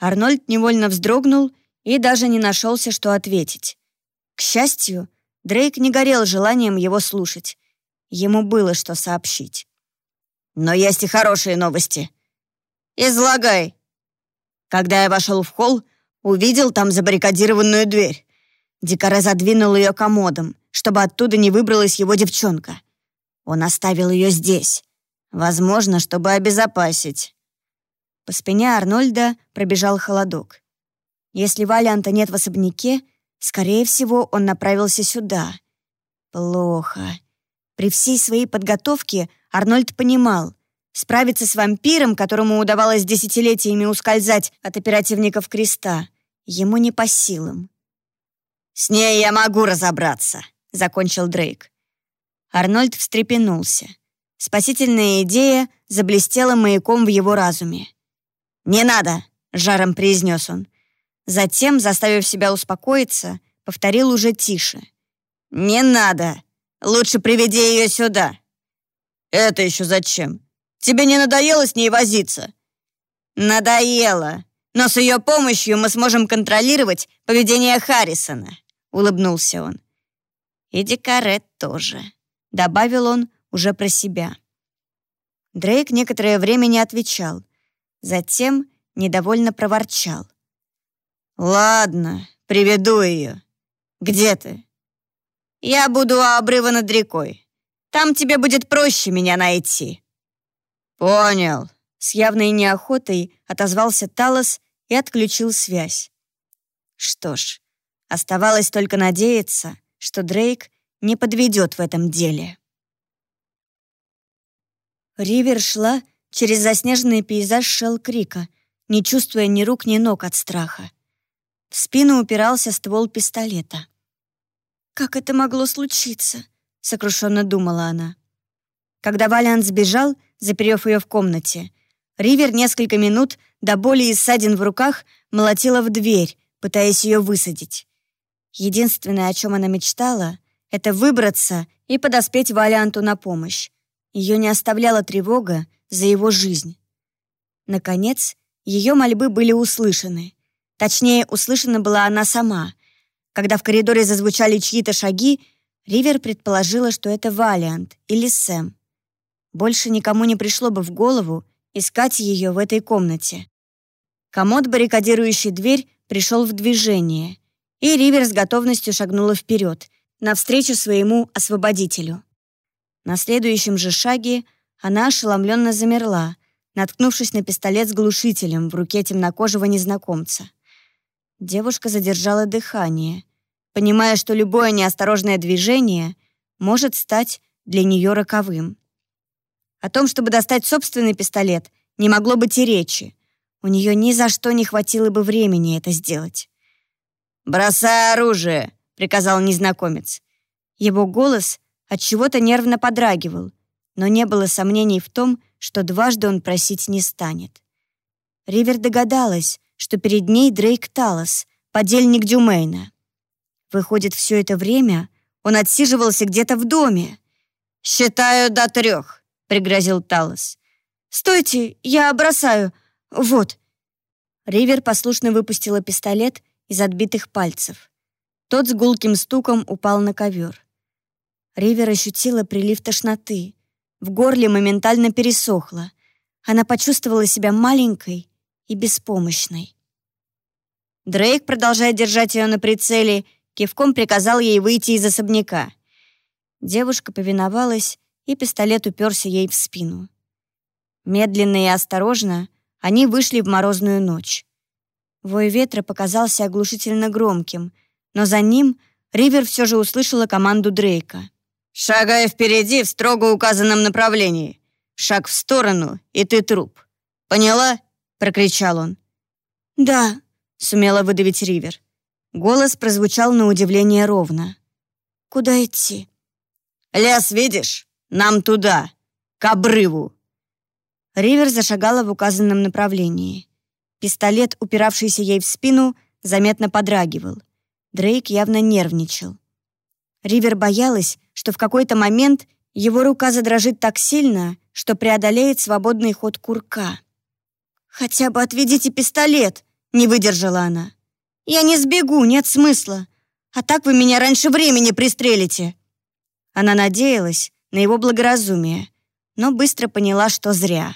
S1: Арнольд невольно вздрогнул и даже не нашелся, что ответить. К счастью, Дрейк не горел желанием его слушать. Ему было что сообщить.
S3: «Но есть и хорошие новости. Излагай!» Когда я вошел в холл, увидел там забаррикадированную дверь. Дикаре задвинул ее комодом, чтобы оттуда не выбралась его девчонка. Он оставил ее здесь, возможно, чтобы обезопасить.
S1: По спине Арнольда пробежал холодок. Если Валианта нет в особняке, скорее всего, он направился сюда. Плохо. При всей своей подготовке Арнольд понимал, справиться с вампиром, которому удавалось десятилетиями ускользать от оперативников Креста, ему не по силам.
S2: «С ней я могу разобраться», — закончил Дрейк.
S1: Арнольд встрепенулся. Спасительная идея заблестела маяком в его разуме.
S2: «Не надо!» — жаром произнес он.
S1: Затем, заставив себя успокоиться, повторил уже тише.
S2: «Не надо! Лучше приведи ее сюда!»
S3: «Это еще зачем? Тебе не надоело с ней возиться?»
S2: «Надоело, но с ее помощью мы сможем контролировать поведение Харрисона», — улыбнулся он.
S1: «И Дикарет тоже», — добавил он уже про себя. Дрейк некоторое время не отвечал, затем недовольно проворчал.
S2: «Ладно, приведу ее. Где ты?» «Я буду у обрыва над рекой. Там тебе будет проще меня найти».
S3: «Понял», —
S1: с явной неохотой отозвался Талос и отключил связь. Что ж, оставалось только надеяться, что Дрейк не подведет в этом деле. Ривер шла через заснеженный пейзаж Шелл-Крика, не чувствуя ни рук, ни ног от страха. В спину упирался ствол пистолета. «Как это могло случиться?» — сокрушенно думала она. Когда Валиант сбежал, заперев ее в комнате, Ривер несколько минут до боли и ссадин в руках молотила в дверь, пытаясь ее высадить. Единственное, о чем она мечтала, это выбраться и подоспеть Валианту на помощь. Ее не оставляла тревога за его жизнь. Наконец, ее мольбы были услышаны. Точнее, услышана была она сама. Когда в коридоре зазвучали чьи-то шаги, Ривер предположила, что это Валиант или Сэм. Больше никому не пришло бы в голову искать ее в этой комнате. Комод, баррикадирующий дверь, пришел в движение, и Ривер с готовностью шагнула вперед, навстречу своему освободителю. На следующем же шаге она ошеломленно замерла, наткнувшись на пистолет с глушителем в руке темнокожего незнакомца. Девушка задержала дыхание, понимая, что любое неосторожное движение может стать для нее роковым. О том, чтобы достать собственный пистолет, не могло быть и речи. У нее ни за что не хватило бы времени это сделать.
S2: «Бросай оружие!» — приказал незнакомец.
S1: Его голос от чего-то нервно подрагивал, но не было сомнений в том, что дважды он просить не станет. Ривер догадалась, что перед ней Дрейк Талос, подельник Дюмейна. Выходит, все это время он отсиживался где-то в доме.
S2: «Считаю до трех», — пригрозил Талос.
S1: «Стойте, я бросаю. Вот». Ривер послушно выпустила пистолет из отбитых пальцев. Тот с гулким стуком упал на ковер. Ривер ощутила прилив тошноты. В горле моментально пересохло. Она почувствовала себя маленькой и беспомощной. Дрейк, продолжая держать ее на прицеле, кивком приказал ей выйти из особняка. Девушка повиновалась, и пистолет уперся ей в спину. Медленно и осторожно они вышли в морозную ночь. Вой ветра показался оглушительно громким, но за ним Ривер все же услышала команду Дрейка.
S2: «Шагай впереди в строго указанном направлении. Шаг в сторону, и ты труп. Поняла?» — прокричал он.
S1: «Да», — сумела выдавить Ривер. Голос прозвучал на удивление ровно. «Куда идти?»
S2: «Лес видишь? Нам туда, к обрыву».
S1: Ривер зашагала в указанном направлении. Пистолет, упиравшийся ей в спину, заметно подрагивал. Дрейк явно нервничал. Ривер боялась, что в какой-то момент его рука задрожит так сильно, что преодолеет свободный ход курка. «Хотя бы отведите пистолет!» — не выдержала она. «Я не сбегу, нет смысла. А так вы меня раньше времени пристрелите!» Она надеялась на его благоразумие, но быстро поняла, что зря.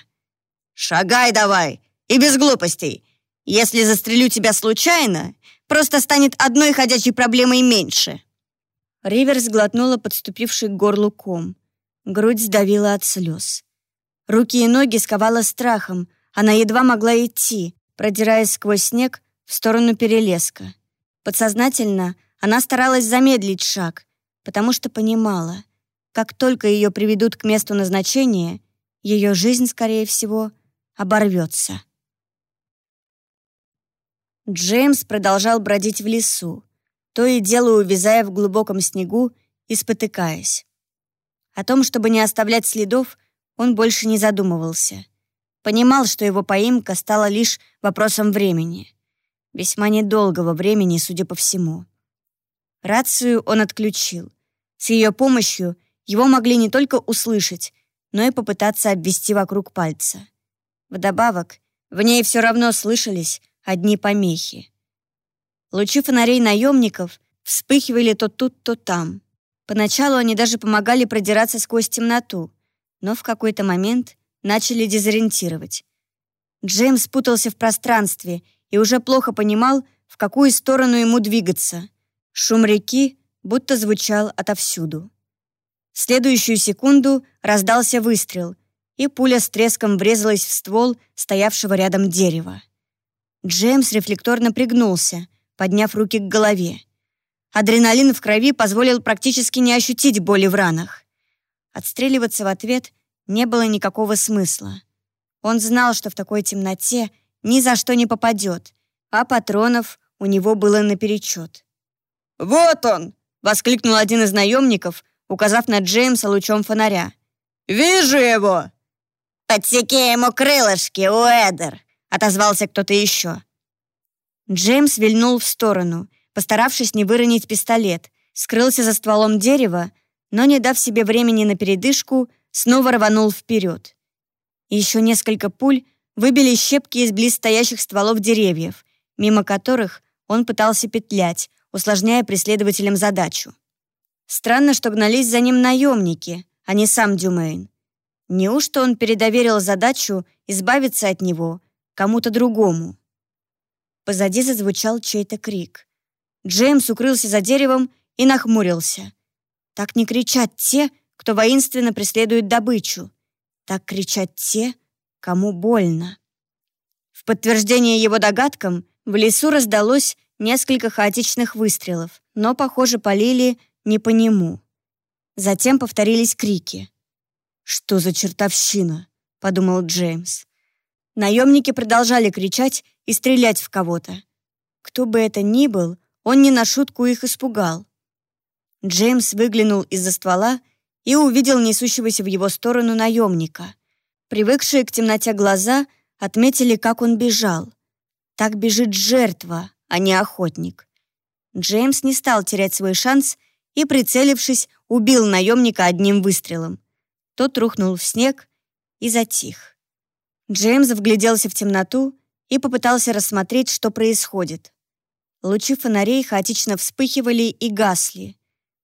S2: «Шагай давай! И без глупостей! Если застрелю тебя случайно, просто станет одной ходячей проблемой меньше!»
S1: Ривер сглотнула подступивший к горлу ком. Грудь сдавила от слез. Руки и ноги сковала страхом. Она едва могла идти, продираясь сквозь снег в сторону перелеска. Подсознательно она старалась замедлить шаг, потому что понимала, как только ее приведут к месту назначения, ее жизнь, скорее всего, оборвется. Джеймс продолжал бродить в лесу, то и дело увязая в глубоком снегу и спотыкаясь. О том, чтобы не оставлять следов, он больше не задумывался. Понимал, что его поимка стала лишь вопросом времени. Весьма недолгого времени, судя по всему. Рацию он отключил. С ее помощью его могли не только услышать, но и попытаться обвести вокруг пальца. Вдобавок, в ней все равно слышались одни помехи. Лучи фонарей наемников вспыхивали то тут, то там. Поначалу они даже помогали продираться сквозь темноту, но в какой-то момент начали дезориентировать. Джеймс путался в пространстве и уже плохо понимал, в какую сторону ему двигаться. Шум реки будто звучал отовсюду. В следующую секунду раздался выстрел, и пуля с треском врезалась в ствол стоявшего рядом дерева. Джеймс рефлекторно пригнулся, подняв руки к голове. Адреналин в крови позволил практически не ощутить боли в ранах. Отстреливаться в ответ не было никакого смысла. Он знал, что в такой темноте ни за что не попадет, а патронов у него было наперечет.
S3: «Вот он!»
S1: — воскликнул один из наемников, указав на Джеймса лучом фонаря.
S3: «Вижу его!»
S2: «Подсеки ему крылышки, Уэдер!» — отозвался кто-то еще.
S1: Джеймс вильнул в сторону, постаравшись не выронить пистолет, скрылся за стволом дерева, но, не дав себе времени на передышку, снова рванул вперед. Еще несколько пуль выбили щепки из близстоящих стволов деревьев, мимо которых он пытался петлять, усложняя преследователям задачу. Странно, что гнались за ним наемники, а не сам Дюмейн. Неужто он передоверил задачу избавиться от него кому-то другому? Позади зазвучал чей-то крик. Джеймс укрылся за деревом и нахмурился. Так не кричат те, кто воинственно преследует добычу. Так кричат те, кому больно. В подтверждение его догадкам в лесу раздалось несколько хаотичных выстрелов, но, похоже, полили не по нему. Затем повторились крики. «Что за чертовщина?» — подумал Джеймс. Наемники продолжали кричать и стрелять в кого-то. Кто бы это ни был, он не на шутку их испугал. Джеймс выглянул из-за ствола и увидел несущегося в его сторону наемника. Привыкшие к темноте глаза отметили, как он бежал. Так бежит жертва, а не охотник. Джеймс не стал терять свой шанс и, прицелившись, убил наемника одним выстрелом. Тот рухнул в снег и затих. Джеймс вгляделся в темноту и попытался рассмотреть, что происходит. Лучи фонарей хаотично вспыхивали и гасли.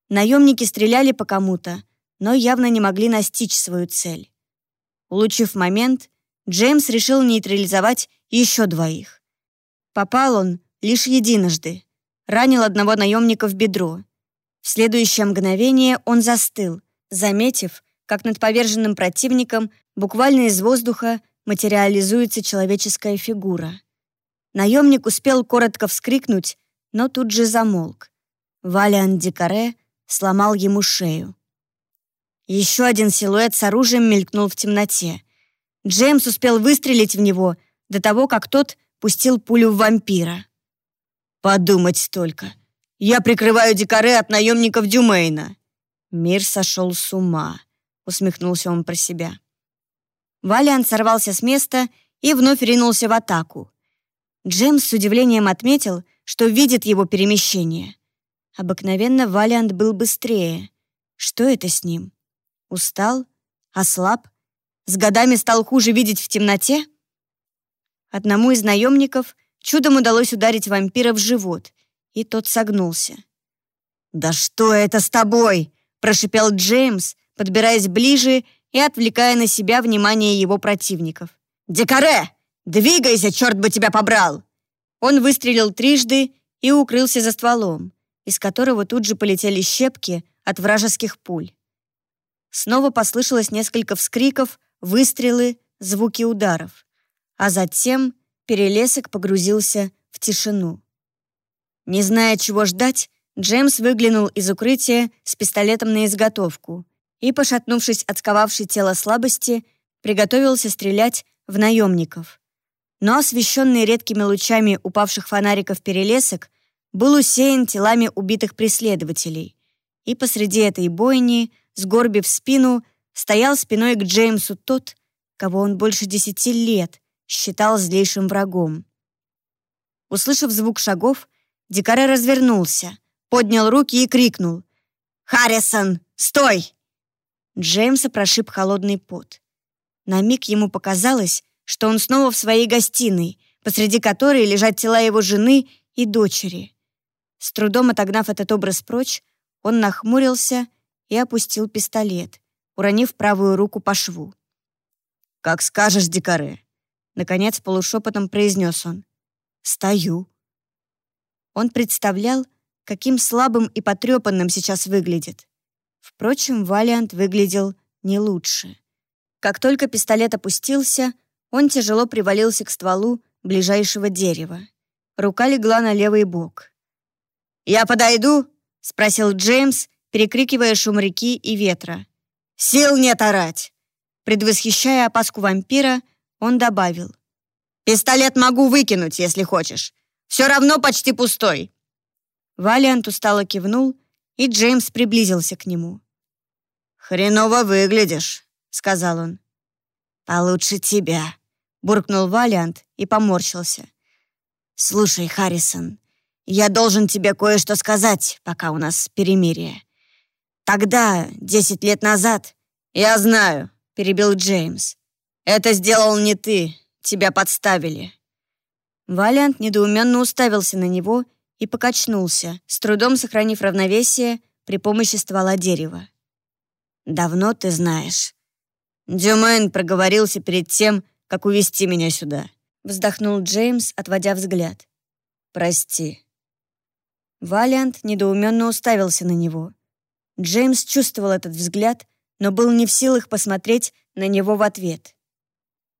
S1: Наемники стреляли по кому-то, но явно не могли настичь свою цель. Улучив момент, Джеймс решил нейтрализовать еще двоих. Попал он лишь единожды. Ранил одного наемника в бедро. В следующее мгновение он застыл, заметив, как над поверженным противником буквально из воздуха материализуется человеческая фигура. Наемник успел коротко вскрикнуть, но тут же замолк. Валиан Дикаре сломал ему шею. Еще один силуэт с оружием мелькнул в темноте. Джеймс успел выстрелить в него до того, как тот пустил пулю в вампира. «Подумать только! Я прикрываю Дикаре от наемников Дюмейна!» «Мир сошел с ума», — усмехнулся он про себя. Валиант сорвался с места и вновь ринулся в атаку. Джеймс с удивлением отметил, что видит его перемещение. Обыкновенно Валиант был быстрее. Что это с ним? Устал? Ослаб? С годами стал хуже видеть в темноте? Одному из наемников чудом удалось ударить вампира в живот, и тот согнулся. «Да что это с тобой?» — прошипел Джеймс, подбираясь ближе и отвлекая на себя внимание его противников. «Дикаре! Двигайся, черт бы тебя побрал!» Он выстрелил трижды и укрылся за стволом, из которого тут же полетели щепки от вражеских пуль. Снова послышалось несколько вскриков, выстрелы, звуки ударов. А затем перелесок погрузился в тишину. Не зная, чего ждать, Джеймс выглянул из укрытия с пистолетом на изготовку и, пошатнувшись от сковавшей тело слабости, приготовился стрелять в наемников. Но освещенный редкими лучами упавших фонариков перелесок был усеян телами убитых преследователей, и посреди этой бойни, сгорбив спину, стоял спиной к Джеймсу тот, кого он больше десяти лет считал злейшим врагом. Услышав звук шагов, Дикаре развернулся, поднял руки и крикнул «Харрисон, стой!» Джеймса прошиб холодный пот. На миг ему показалось, что он снова в своей гостиной, посреди которой лежат тела его жены и дочери. С трудом отогнав этот образ прочь, он нахмурился и опустил пистолет, уронив правую руку по шву.
S3: «Как скажешь, Дикаре!»
S1: Наконец полушепотом произнес он. «Стою». Он представлял, каким слабым и потрепанным сейчас выглядит. Впрочем, Валиант выглядел не лучше. Как только пистолет опустился, он тяжело привалился к стволу ближайшего дерева. Рука легла на левый бок. «Я подойду?» — спросил Джеймс, перекрикивая шум реки и ветра. «Сил нет орать!» Предвосхищая опаску вампира, он добавил. «Пистолет могу выкинуть, если хочешь. Все равно почти пустой». Валиант устало кивнул, и Джеймс приблизился к нему.
S3: «Хреново выглядишь», — сказал он.
S1: «Получше тебя», — буркнул Валиант и поморщился. «Слушай, Харрисон, я должен тебе кое-что сказать, пока у нас перемирие. Тогда, десять лет назад...»
S3: «Я знаю», — перебил Джеймс. «Это сделал не ты, тебя подставили».
S1: Валиант недоуменно уставился на него и покачнулся, с трудом сохранив равновесие при помощи ствола дерева. «Давно ты знаешь».
S3: Дюмейн проговорился перед тем, как увести меня сюда.
S1: Вздохнул Джеймс, отводя взгляд.
S3: «Прости».
S1: Валиант недоуменно уставился на него. Джеймс чувствовал этот взгляд, но был не в силах посмотреть на него в ответ.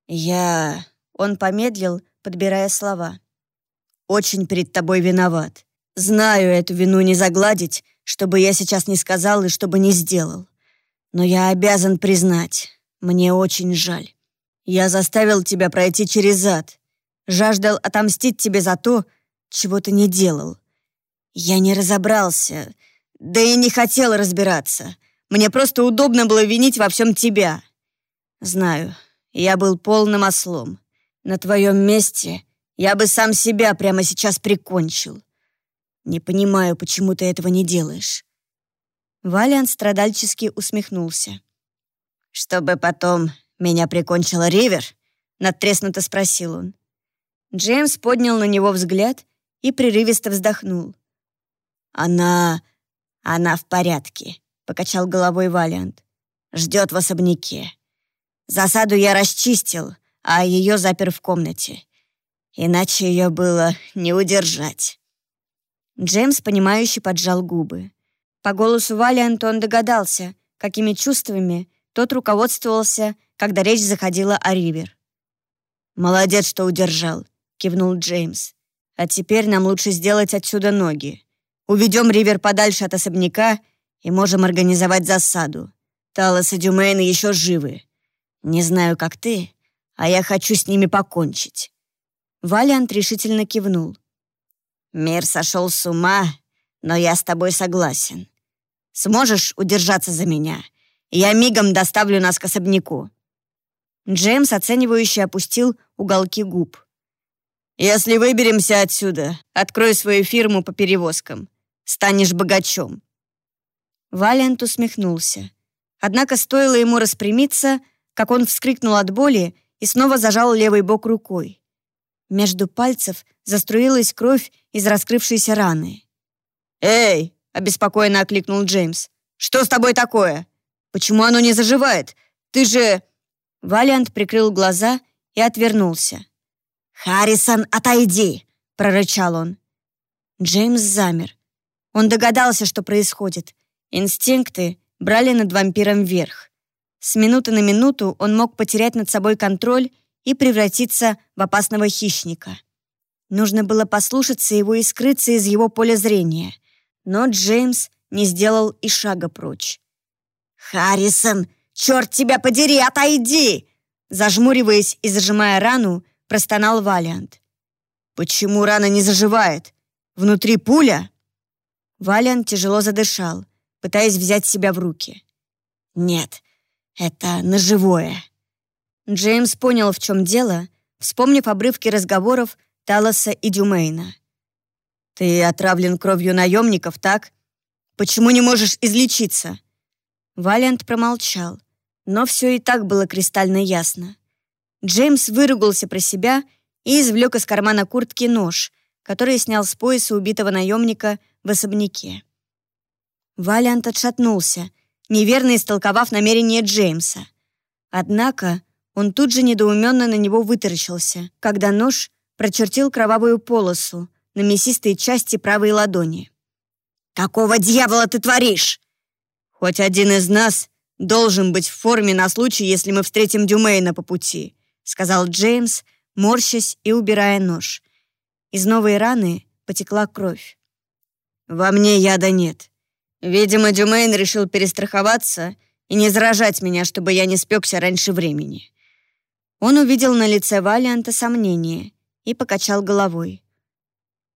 S3: «Я...»
S1: — он помедлил, подбирая слова.
S3: «Очень перед тобой виноват. Знаю, эту вину не загладить, чтобы я сейчас не сказал и чтобы не сделал. Но я обязан признать, мне очень жаль. Я заставил тебя пройти через ад. Жаждал отомстить тебе за то, чего ты не делал. Я не разобрался, да и не хотел разбираться. Мне просто удобно было винить во всем тебя. Знаю, я был полным ослом. На твоем месте я бы сам себя прямо сейчас прикончил. Не понимаю, почему ты этого не делаешь».
S1: Валиан страдальчески усмехнулся.
S3: «Чтобы потом меня прикончила Ривер?» — надтреснуто спросил он.
S1: Джеймс поднял на него взгляд и прерывисто вздохнул.
S3: «Она... она в порядке», — покачал головой Валиант. «Ждет в особняке. Засаду я расчистил, а ее запер в комнате. Иначе ее было не удержать».
S1: Джеймс, понимающе поджал губы. По голосу Вали Антон догадался, какими чувствами тот руководствовался, когда речь заходила о Ривер.
S3: «Молодец, что удержал», — кивнул Джеймс. «А теперь нам лучше сделать отсюда ноги. Уведем Ривер подальше от особняка и можем организовать засаду. Талос и Дюмейн еще живы. Не знаю, как ты, а я хочу с ними покончить».
S1: Валиант решительно кивнул.
S3: «Мир сошел с ума, но я с тобой согласен. Сможешь удержаться за меня? Я мигом доставлю нас к особняку».
S1: Джеймс оценивающе опустил уголки губ.
S3: «Если выберемся отсюда, открой свою фирму по перевозкам. Станешь богачом».
S1: Валент усмехнулся. Однако стоило ему распрямиться, как он вскрикнул от боли и снова зажал левый бок рукой. Между пальцев заструилась кровь из раскрывшейся раны.
S3: «Эй!» — обеспокоенно окликнул Джеймс. «Что с тобой такое? Почему оно не заживает? Ты же...»
S1: Валиант прикрыл глаза и отвернулся.
S3: «Харрисон, отойди!» — прорычал он.
S1: Джеймс замер. Он догадался, что происходит. Инстинкты брали над вампиром верх. С минуты на минуту он мог потерять над собой контроль и превратиться в опасного хищника. Нужно было послушаться его и скрыться из его поля зрения. Но Джеймс не сделал и шага прочь.
S2: «Харрисон, черт тебя подери, отойди!»
S1: Зажмуриваясь и зажимая рану, простонал Валиант.
S3: «Почему рана не заживает? Внутри пуля?»
S1: Валиант тяжело задышал, пытаясь взять себя в руки.
S2: «Нет, это ножевое».
S1: Джеймс понял, в чем дело, вспомнив обрывки разговоров Талоса и Дюмейна.
S3: «Ты отравлен кровью наемников, так? Почему не можешь излечиться?»
S1: Валиант промолчал, но все и так было кристально ясно. Джеймс выругался про себя и извлек из кармана куртки нож, который снял с пояса убитого наемника в особняке. Валиант отшатнулся, неверно истолковав намерение Джеймса. Однако он тут же недоуменно на него вытаращился, когда нож прочертил кровавую полосу на мясистой части правой ладони.
S2: «Какого дьявола ты творишь?»
S3: «Хоть один из нас должен быть в форме на случай, если мы встретим Дюмейна по пути», сказал Джеймс, морщась и убирая нож.
S1: Из новой раны потекла кровь.
S3: «Во мне яда нет. Видимо, Дюмейн решил перестраховаться и не заражать меня, чтобы я не спекся раньше времени».
S1: Он увидел на лице Валианта сомнение и покачал головой.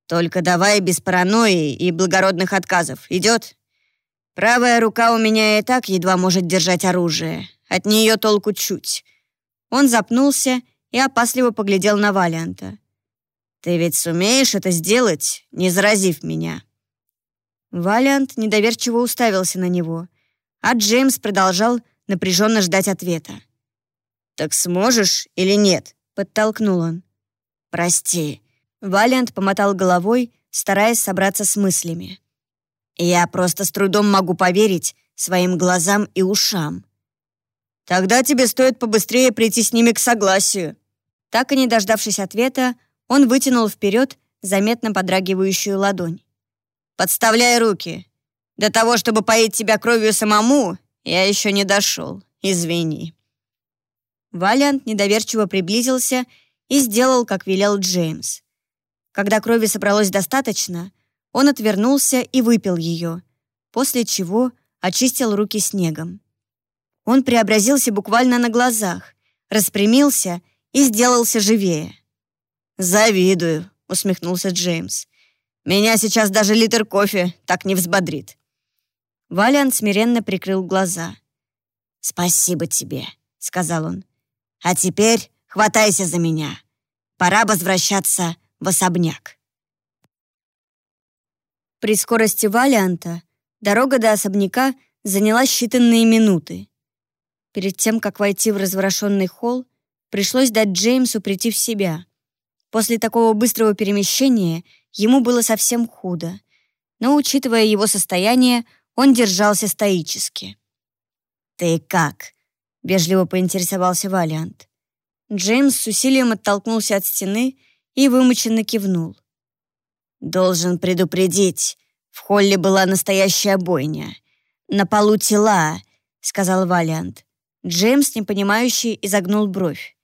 S3: «Только давай без паранойи и благородных отказов. Идет? Правая рука у меня и так едва может держать оружие. От нее толку чуть».
S1: Он запнулся и опасливо поглядел на Валианта.
S3: «Ты ведь сумеешь это сделать, не заразив меня?»
S1: Валиант недоверчиво уставился на него, а Джеймс продолжал напряженно ждать ответа.
S3: «Так сможешь или нет?» — подтолкнул он.
S2: «Прости».
S1: Валиант помотал головой, стараясь собраться с мыслями.
S2: «Я просто с трудом могу поверить своим глазам и ушам».
S3: «Тогда тебе стоит побыстрее прийти с ними к согласию».
S1: Так и не дождавшись ответа, он вытянул вперед заметно подрагивающую ладонь.
S3: «Подставляй руки. До того, чтобы поить тебя кровью самому, я еще не дошел. Извини».
S1: Валиант недоверчиво приблизился и сделал, как велел Джеймс. Когда крови собралось достаточно, он отвернулся и выпил ее, после чего очистил руки снегом. Он преобразился буквально на глазах, распрямился и сделался живее.
S3: «Завидую», — усмехнулся Джеймс. «Меня сейчас даже литр кофе так не взбодрит».
S1: Валиант смиренно прикрыл глаза.
S2: «Спасибо тебе», — сказал он. «А теперь хватайся за меня. Пора возвращаться в особняк».
S1: При скорости Валианта дорога до особняка заняла считанные минуты. Перед тем, как войти в разворошенный холл, пришлось дать Джеймсу прийти в себя. После такого быстрого перемещения ему было совсем худо. Но, учитывая его состояние, он держался стоически.
S2: «Ты как?» — вежливо поинтересовался Валиант.
S1: Джеймс с усилием оттолкнулся от стены и вымученно кивнул.
S2: «Должен предупредить, в холле была настоящая бойня. На полу тела», — сказал Валиант.
S1: Джеймс, непонимающий, изогнул бровь.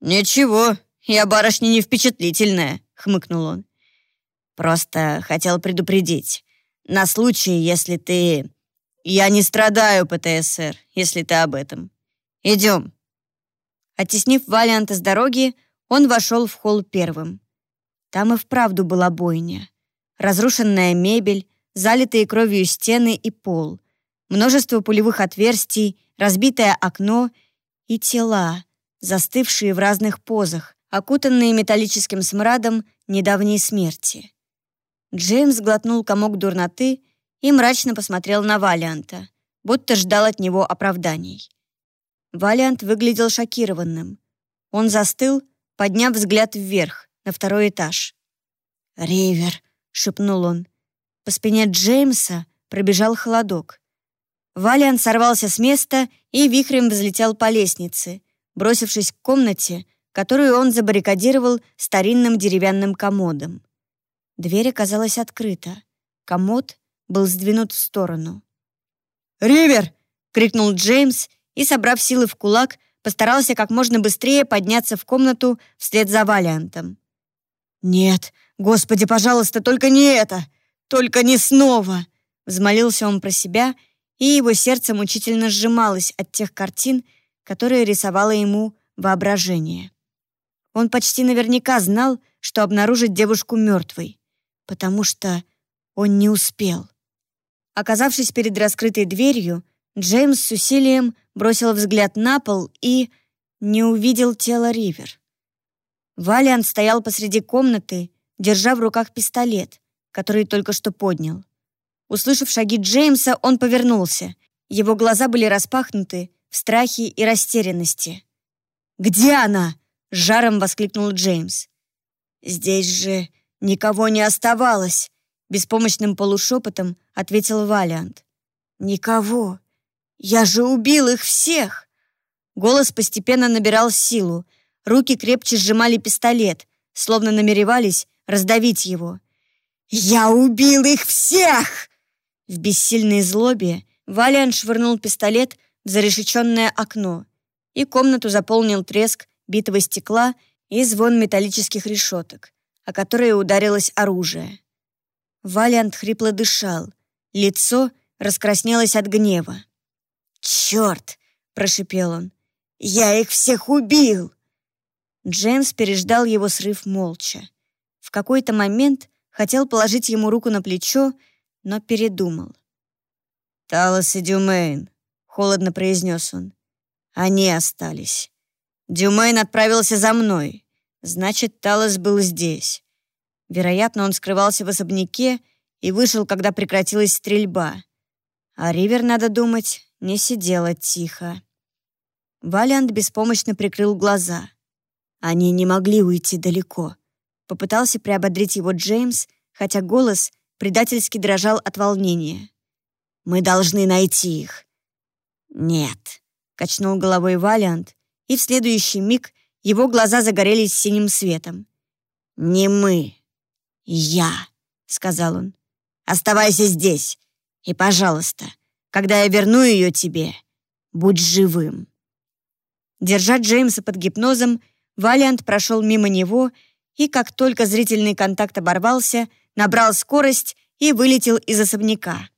S3: «Ничего, «Я барышня не впечатлительная», — хмыкнул он.
S2: «Просто хотел предупредить. На случай, если ты...»
S3: «Я не страдаю ПТСР, если ты об этом. Идем».
S1: Оттеснив Валианта с дороги, он вошел в холл первым. Там и вправду была бойня. Разрушенная мебель, залитые кровью стены и пол, множество пулевых отверстий, разбитое окно и тела, застывшие в разных позах, окутанные металлическим смрадом недавней смерти. Джеймс глотнул комок дурноты и мрачно посмотрел на Валианта, будто ждал от него оправданий. Валиант выглядел шокированным. Он застыл, подняв взгляд вверх, на второй этаж.
S2: «Ривер», — шепнул он.
S1: По спине Джеймса пробежал холодок. Валиант сорвался с места и вихрем взлетел по лестнице, бросившись к комнате, которую он забаррикадировал старинным деревянным комодом. Дверь оказалась открыта. Комод был сдвинут в сторону.
S3: «Ривер!»
S1: — крикнул Джеймс и, собрав силы в кулак, постарался как можно быстрее подняться в комнату вслед за Валиантом.
S3: «Нет, Господи, пожалуйста, только не это! Только не снова!»
S1: Взмолился он про себя и его сердце мучительно сжималось от тех картин, которые рисовало ему воображение. Он почти наверняка знал, что обнаружит девушку мертвой, потому что он не успел. Оказавшись перед раскрытой дверью, Джеймс с усилием бросил взгляд на пол и не увидел тело Ривер. Валиант стоял посреди комнаты, держа в руках пистолет, который только что поднял. Услышав шаги Джеймса, он повернулся. Его глаза были распахнуты в страхе и растерянности. «Где она?» — жаром воскликнул Джеймс. «Здесь же никого не оставалось», — беспомощным полушепотом ответил Валиант. «Никого. Я же убил их всех!» Голос постепенно набирал силу. Руки крепче сжимали пистолет, словно намеревались раздавить его. «Я убил их всех!» В бессильной злобе Валиан швырнул пистолет в зарешеченное окно, и комнату заполнил треск битого стекла и звон металлических решеток, о которые ударилось оружие. Валиант хрипло дышал, лицо раскраснелось от гнева. «Черт!» — прошипел он. «Я их всех убил!» Джеймс переждал его срыв молча. В какой-то момент хотел положить ему руку на плечо, но передумал. «Талос и Дюмейн», — холодно произнес он. «Они остались. Дюмейн отправился за мной. Значит, Талос был здесь. Вероятно, он скрывался в особняке и вышел, когда прекратилась стрельба. А Ривер, надо думать, не сидела тихо». Валиант беспомощно прикрыл глаза. Они не могли уйти далеко. Попытался приободрить его Джеймс, хотя голос предательски дрожал от волнения. «Мы должны найти их». «Нет», — качнул головой Валиант, и в следующий миг его глаза загорелись синим светом. «Не мы. Я», — сказал он. «Оставайся здесь. И, пожалуйста, когда я верну ее тебе, будь живым». Держа Джеймса под гипнозом, Валиант прошел мимо него и, как только зрительный контакт оборвался, набрал скорость и вылетел из особняка.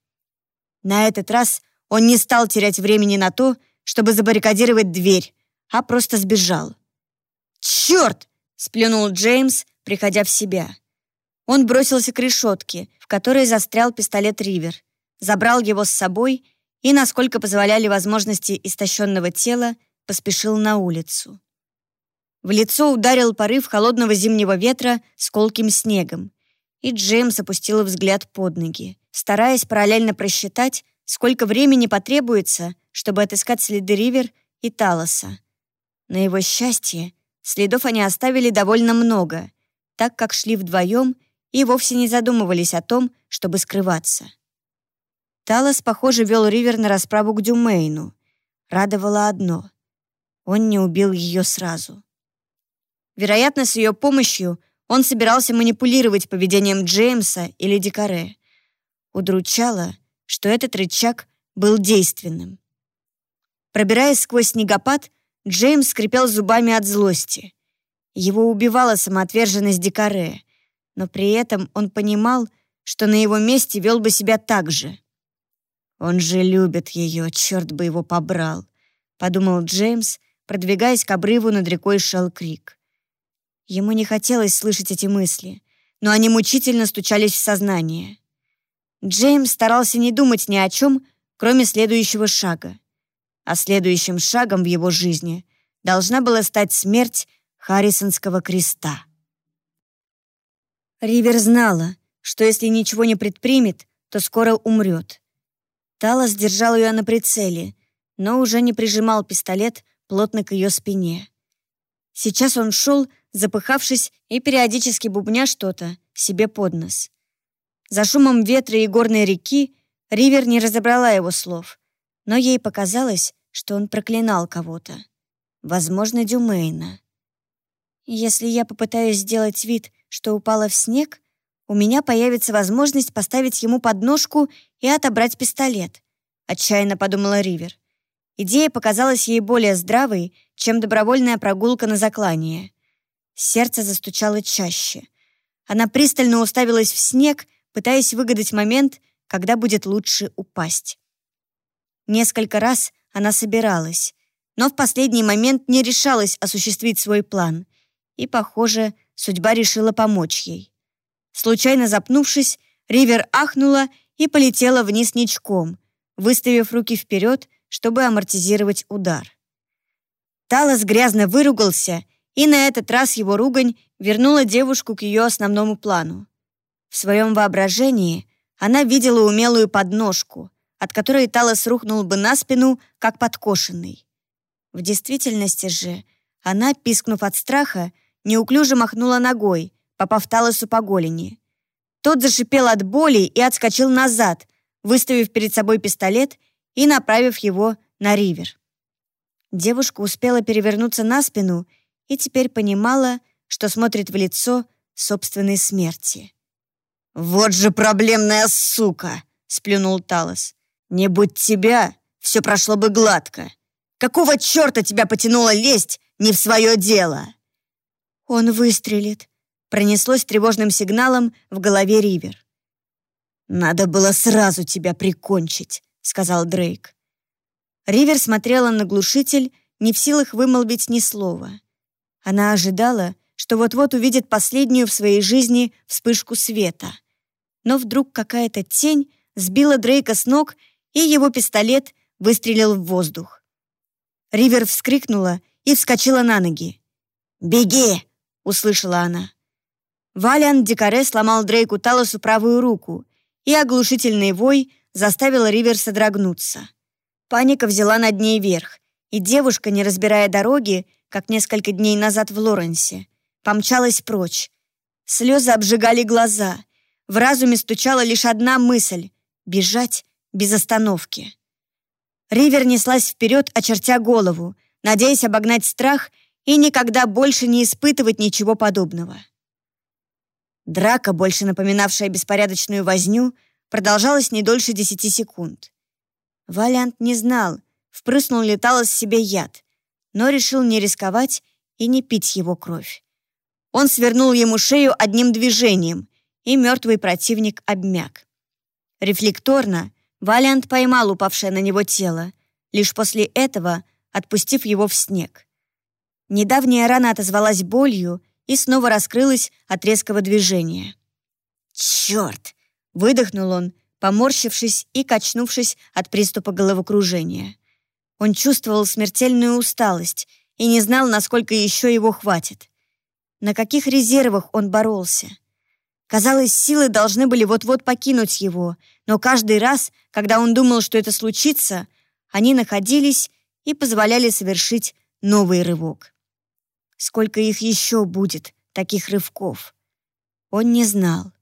S1: На этот раз он не стал терять времени на то, чтобы забаррикадировать дверь, а просто сбежал. «Черт!» — сплюнул Джеймс, приходя в себя. Он бросился к решетке, в которой застрял пистолет Ривер, забрал его с собой и, насколько позволяли возможности истощенного тела, поспешил на улицу. В лицо ударил порыв холодного зимнего ветра с колким снегом, и Джеймс опустил взгляд под ноги, стараясь параллельно просчитать, сколько времени потребуется, чтобы отыскать следы Ривер и Талоса. На его счастье, следов они оставили довольно много, так как шли вдвоем и вовсе не задумывались о том, чтобы скрываться. Талос, похоже, вел Ривер на расправу к Дюмейну. Радовало одно — он не убил ее сразу. Вероятно, с ее помощью он собирался манипулировать поведением Джеймса или Дикаре. Удручало, что этот рычаг был действенным. Пробираясь сквозь снегопад, Джеймс скрипел зубами от злости. Его убивала самоотверженность Дикаре, но при этом он понимал, что на его месте вел бы себя так же. «Он же любит ее, черт бы его побрал», — подумал Джеймс, продвигаясь к обрыву над рекой Шелл-Крик. Ему не хотелось слышать эти мысли, но они мучительно стучались в сознание. Джеймс старался не думать ни о чем, кроме следующего шага. А следующим шагом в его жизни должна была стать смерть Харрисонского креста. Ривер знала, что если ничего не предпримет, то скоро умрет. Талос держал ее на прицеле, но уже не прижимал пистолет плотно к ее спине. Сейчас он шел, запыхавшись и периодически бубня что-то себе под нос. За шумом ветра и горной реки Ривер не разобрала его слов, но ей показалось, что он проклинал кого-то. Возможно, Дюмейна. «Если я попытаюсь сделать вид, что упала в снег, у меня появится возможность поставить ему подножку и отобрать пистолет», отчаянно подумала Ривер. Идея показалась ей более здравой, чем добровольная прогулка на заклание. Сердце застучало чаще. Она пристально уставилась в снег, пытаясь выгадать момент, когда будет лучше упасть. Несколько раз она собиралась, но в последний момент не решалась осуществить свой план. И, похоже, судьба решила помочь ей. Случайно запнувшись, Ривер ахнула и полетела вниз ничком, выставив руки вперед, чтобы амортизировать удар. Талос грязно выругался, и на этот раз его ругань вернула девушку к ее основному плану. В своем воображении она видела умелую подножку, от которой Талос рухнул бы на спину, как подкошенный. В действительности же она, пискнув от страха, неуклюже махнула ногой, попав Талосу по голени. Тот зашипел от боли и отскочил назад, выставив перед собой пистолет и направив его на ривер. Девушка успела перевернуться на спину и теперь понимала, что смотрит в лицо собственной смерти.
S3: «Вот же проблемная сука!» — сплюнул Талос. «Не будь тебя, все прошло бы гладко. Какого черта тебя потянуло лезть не в свое дело?»
S1: «Он выстрелит», — пронеслось тревожным сигналом в голове Ривер.
S3: «Надо было сразу тебя прикончить», — сказал Дрейк.
S1: Ривер смотрела на глушитель, не в силах вымолвить ни слова. Она ожидала, что вот-вот увидит последнюю в своей жизни вспышку света. Но вдруг какая-то тень сбила Дрейка с ног, и его пистолет выстрелил в воздух. Ривер вскрикнула и вскочила на ноги.
S3: «Беги!» — услышала она.
S1: Валиан Дикаре сломал Дрейку Талосу правую руку, и оглушительный вой заставил Ривер содрогнуться. Паника взяла над ней верх, и девушка, не разбирая дороги, как несколько дней назад в Лоренсе, помчалась прочь. Слезы обжигали глаза. В разуме стучала лишь одна мысль — бежать без остановки. Ривер неслась вперед, очертя голову, надеясь обогнать страх и никогда больше не испытывать ничего подобного. Драка, больше напоминавшая беспорядочную возню, продолжалась не дольше десяти секунд. Валиант не знал, впрыснул ли Талос себе яд, но решил не рисковать и не пить его кровь. Он свернул ему шею одним движением, и мертвый противник обмяк. Рефлекторно Валиант поймал упавшее на него тело, лишь после этого отпустив его в снег. Недавняя рана отозвалась болью и снова раскрылась от резкого движения.
S3: «Черт!»
S1: — выдохнул он, поморщившись и качнувшись от приступа головокружения. Он чувствовал смертельную усталость и не знал, насколько еще его хватит. На каких резервах он боролся? Казалось, силы должны были вот-вот покинуть его, но каждый раз, когда он думал, что это случится, они находились и позволяли совершить новый рывок. Сколько их еще будет, таких рывков? Он не знал.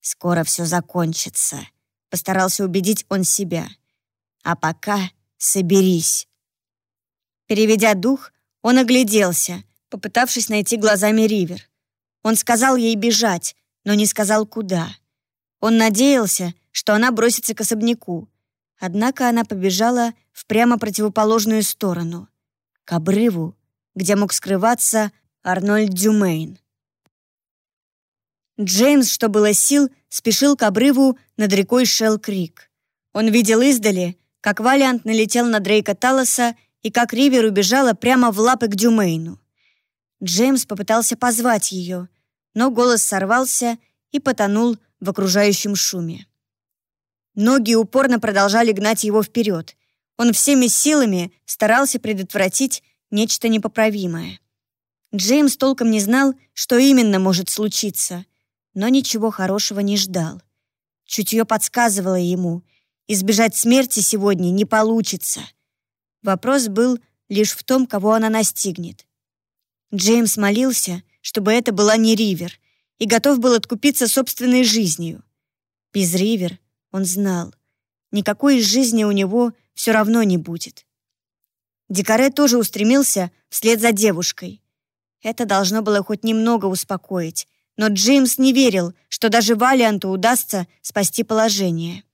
S1: Скоро все закончится. Постарался убедить он себя. А пока соберись. Переведя дух, он огляделся, попытавшись найти глазами Ривер. Он сказал ей бежать, но не сказал, куда. Он надеялся, что она бросится к особняку. Однако она побежала в прямо противоположную сторону, к обрыву, где мог скрываться Арнольд Дюмейн. Джеймс, что было сил, спешил к обрыву над рекой Шелл-Крик. Он видел издали, как Валиант налетел на Дрейка Талоса и как Ривер убежала прямо в лапы к Дюмейну. Джеймс попытался позвать ее, но голос сорвался и потонул в окружающем шуме. Ноги упорно продолжали гнать его вперед. Он всеми силами старался предотвратить нечто непоправимое. Джеймс толком не знал, что именно может случиться — но ничего хорошего не ждал. Чутье подсказывало ему, избежать смерти сегодня не получится. Вопрос был лишь в том, кого она настигнет. Джеймс молился, чтобы это была не Ривер, и готов был откупиться собственной жизнью. Без Ривер, он знал, никакой из жизни у него все равно не будет. Дикаре тоже устремился вслед за девушкой. Это должно было хоть немного успокоить, но Джеймс не верил, что даже Валианту удастся спасти положение.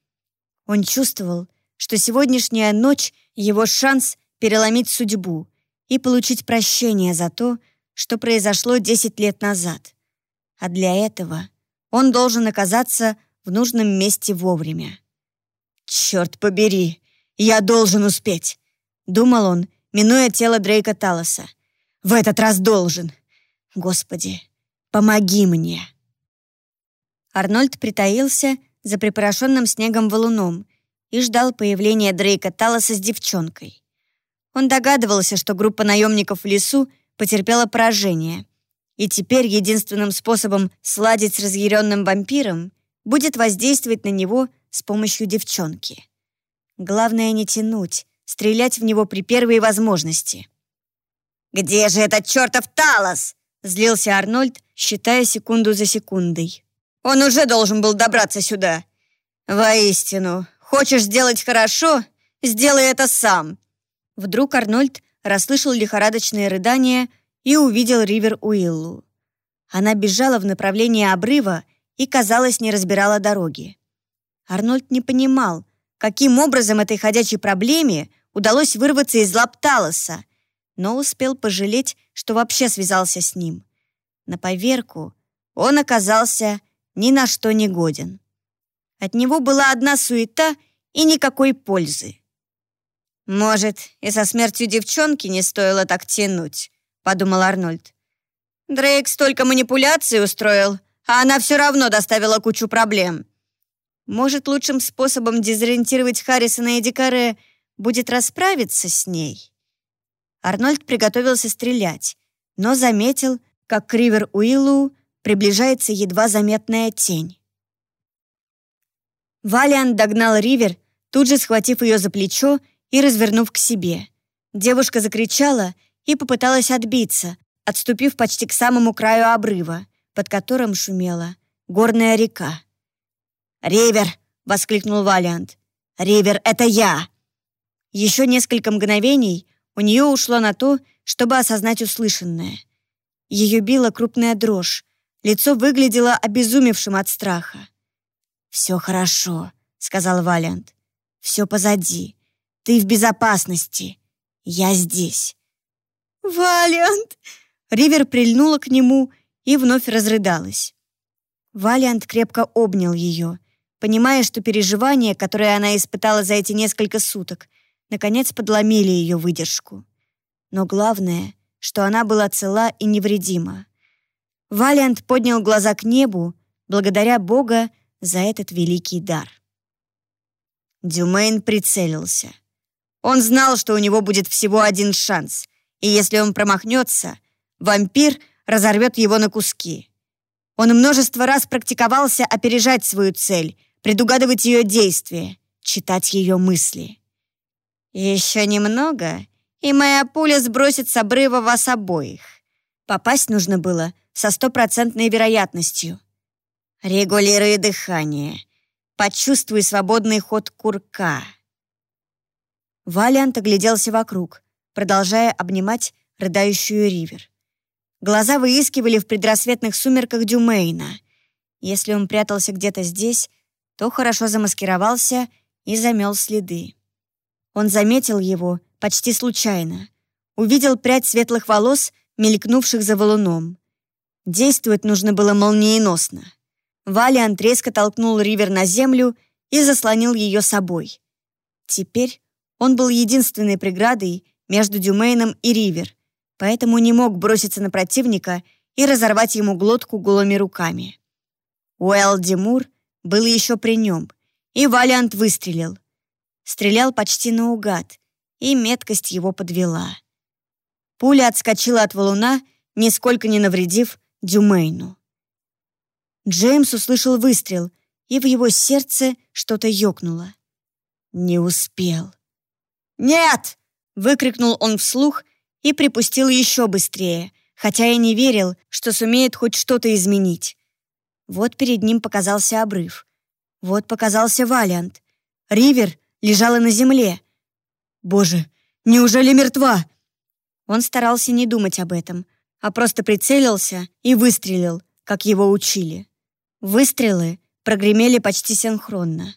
S1: Он чувствовал, что сегодняшняя ночь — его шанс переломить судьбу и получить прощение за то, что произошло 10 лет назад. А для этого он должен оказаться в нужном месте вовремя. «Черт побери! Я должен успеть!» Думал он, минуя тело Дрейка Талоса. «В этот раз должен! Господи, помоги мне!» Арнольд притаился за припорошенным снегом валуном и ждал появления Дрейка Талоса с девчонкой. Он догадывался, что группа наемников в лесу потерпела поражение, и теперь единственным способом сладить с разъяренным вампиром будет воздействовать на него с помощью девчонки. Главное не тянуть, стрелять в него при первой возможности.
S2: «Где же этот чертов Талос?»
S1: — злился Арнольд, считая секунду за секундой.
S2: «Он уже должен был добраться сюда. Воистину, хочешь сделать хорошо? Сделай это сам».
S1: Вдруг Арнольд расслышал лихорадочные рыдания и увидел Ривер Уиллу. Она бежала в направлении обрыва и, казалось, не разбирала дороги. Арнольд не понимал, каким образом этой ходячей проблеме удалось вырваться из лап Талоса, но успел пожалеть, что вообще связался с ним. На поверку он оказался ни на что не годен. От него была одна суета и никакой пользы.
S2: «Может, и со смертью девчонки не стоило так тянуть», — подумал Арнольд. «Дрейк столько манипуляций устроил, а она все равно доставила кучу проблем.
S1: Может, лучшим способом дезориентировать Харрисона и Дикаре будет расправиться с ней? Арнольд приготовился стрелять, но заметил, как к Ривер Уиллу приближается едва заметная тень. Валиан догнал Ривер, тут же схватив ее за плечо и развернув к себе. Девушка закричала и попыталась отбиться, отступив почти к самому краю обрыва, под которым шумела горная река.
S2: «Ривер!» — воскликнул Валиант. «Ривер, это я!»
S1: Еще несколько мгновений у нее ушло на то, чтобы осознать услышанное. Ее била крупная дрожь, лицо выглядело обезумевшим от страха.
S2: «Все хорошо», — сказал Валиант. «Все позади. Ты в безопасности. Я здесь».
S1: «Валиант!» Ривер прильнула к нему и вновь разрыдалась. Валиант крепко обнял ее, понимая, что переживания, которые она испытала за эти несколько суток, наконец подломили ее выдержку. Но главное, что она была цела и невредима. Валиант поднял глаза к небу, благодаря Бога за этот великий дар.
S2: Дюмейн прицелился. Он знал, что у него будет всего один шанс, и если он промахнется, вампир разорвет его на куски. Он множество раз практиковался опережать свою цель предугадывать ее действия, читать ее мысли. Еще немного, и моя пуля сбросит с обрыва вас обоих.
S1: Попасть нужно было со стопроцентной вероятностью.
S2: Регулируй дыхание. Почувствуй свободный ход курка.
S1: Валиант огляделся вокруг, продолжая обнимать рыдающую Ривер. Глаза выискивали в предрассветных сумерках Дюмейна. Если он прятался где-то здесь, то хорошо замаскировался и замел следы. Он заметил его почти случайно. Увидел прядь светлых волос, мелькнувших за валуном. Действовать нужно было молниеносно. Валиант резко толкнул Ривер на землю и заслонил ее собой. Теперь он был единственной преградой между Дюмейном и Ривер, поэтому не мог броситься на противника и разорвать ему глотку голыми руками. Уэлл Димур был еще при нем, и Валиант выстрелил. Стрелял почти наугад, и меткость его подвела. Пуля отскочила от валуна, нисколько не навредив Дюмейну. Джеймс услышал выстрел, и в его сердце что-то ёкнуло. Не успел. «Нет!» — выкрикнул он вслух и припустил еще быстрее, хотя и не верил, что сумеет хоть что-то изменить. Вот перед ним показался обрыв. Вот показался Валиант. Ривер лежала на земле. Боже, неужели мертва? Он старался не думать об этом, а просто прицелился и выстрелил, как его учили. Выстрелы прогремели почти синхронно.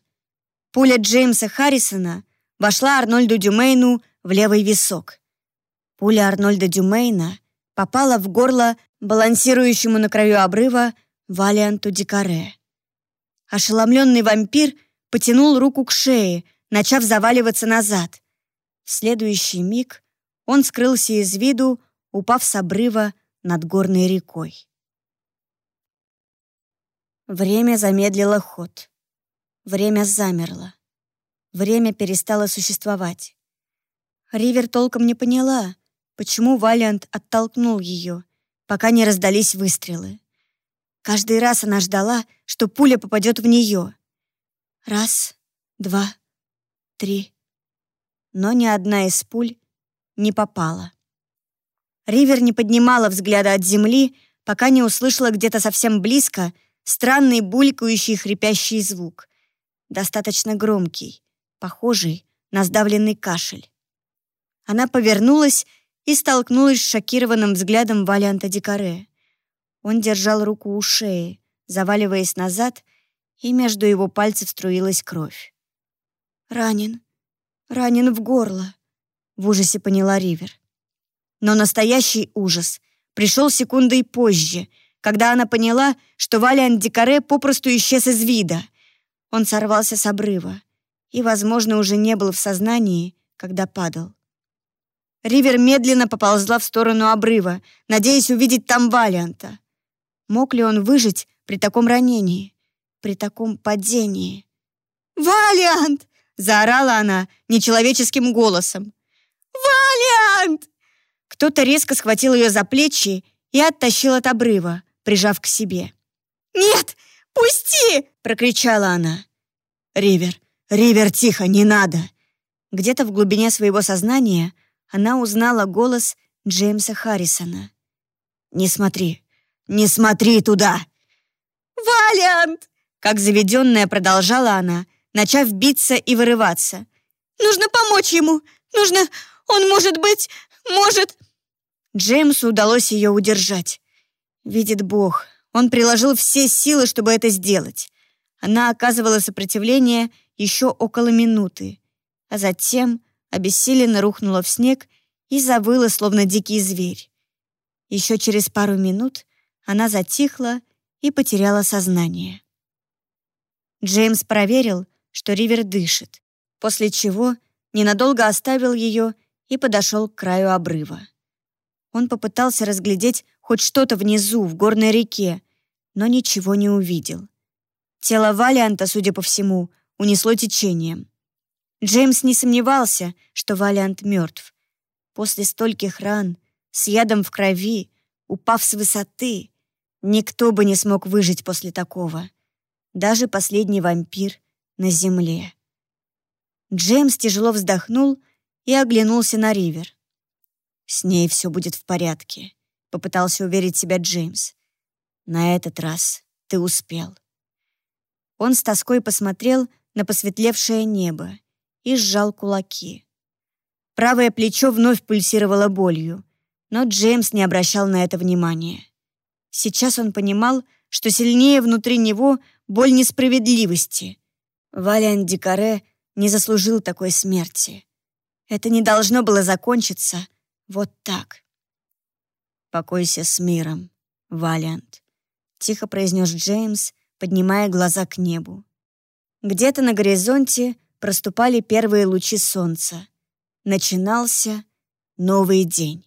S1: Пуля Джеймса Харрисона вошла Арнольду Дюмейну в левый висок. Пуля Арнольда Дюмейна попала в горло балансирующему на краю обрыва Валианту Дикаре. Ошеломленный вампир потянул руку к шее, начав заваливаться назад. В следующий миг он скрылся из виду, упав с обрыва над горной рекой. Время замедлило ход. Время замерло. Время перестало существовать. Ривер толком не поняла, почему Валиант оттолкнул ее, пока не раздались выстрелы. Каждый раз она ждала, что пуля попадет в нее. Раз, два, три. Но ни одна из пуль не попала. Ривер не поднимала взгляда от земли, пока не услышала где-то совсем близко странный булькающий хрипящий звук. Достаточно громкий, похожий на сдавленный кашель. Она повернулась и столкнулась с шокированным взглядом Валианта Дикаре. Он держал руку у шеи, заваливаясь назад, и между его пальцев струилась кровь. «Ранен. Ранен в горло», — в ужасе поняла Ривер. Но настоящий ужас пришел секундой позже, когда она поняла, что Валиан Дикаре попросту исчез из вида. Он сорвался с обрыва и, возможно, уже не был в сознании, когда падал. Ривер медленно поползла в сторону обрыва, надеясь увидеть там Валианта. Мог ли он выжить при таком ранении, при таком падении? «Валиант!» — заорала она нечеловеческим голосом. «Валиант!» Кто-то резко схватил ее за плечи и оттащил от обрыва, прижав к себе. «Нет, пусти!» — прокричала она. «Ривер, Ривер, тихо, не надо!» Где-то в глубине своего сознания она узнала голос Джеймса Харрисона. «Не смотри, не смотри туда!» «Валиант!» Как заведенная продолжала она, начав биться и вырываться. «Нужно помочь ему! Нужно... Он может быть... Может...» Джеймсу удалось ее удержать. Видит Бог, он приложил все силы, чтобы это сделать. Она оказывала сопротивление еще около минуты, а затем обессиленно рухнула в снег и завыла, словно дикий зверь. Еще через пару минут она затихла и потеряла сознание. Джеймс проверил, что Ривер дышит, после чего ненадолго оставил ее и подошел к краю обрыва. Он попытался разглядеть хоть что-то внизу, в горной реке, но ничего не увидел. Тело Валианта, судя по всему, унесло течением. Джеймс не сомневался, что Валиант мертв. После стольких ран, с ядом в крови, упав с высоты, никто бы не смог выжить после такого. Даже последний вампир на земле. Джеймс тяжело вздохнул и оглянулся на Ривер. «С ней все будет в порядке», — попытался уверить себя Джеймс. «На этот раз ты успел». Он с тоской посмотрел на посветлевшее небо и сжал кулаки. Правое плечо вновь пульсировало болью, но Джеймс не обращал на это внимания. Сейчас он понимал, что сильнее внутри него боль несправедливости. Валиан Дикаре не заслужил такой смерти. Это не должно было закончиться вот так. «Покойся с миром, Валиант», — тихо произнес Джеймс, поднимая глаза к небу. Где-то на горизонте проступали первые лучи солнца. Начинался новый день.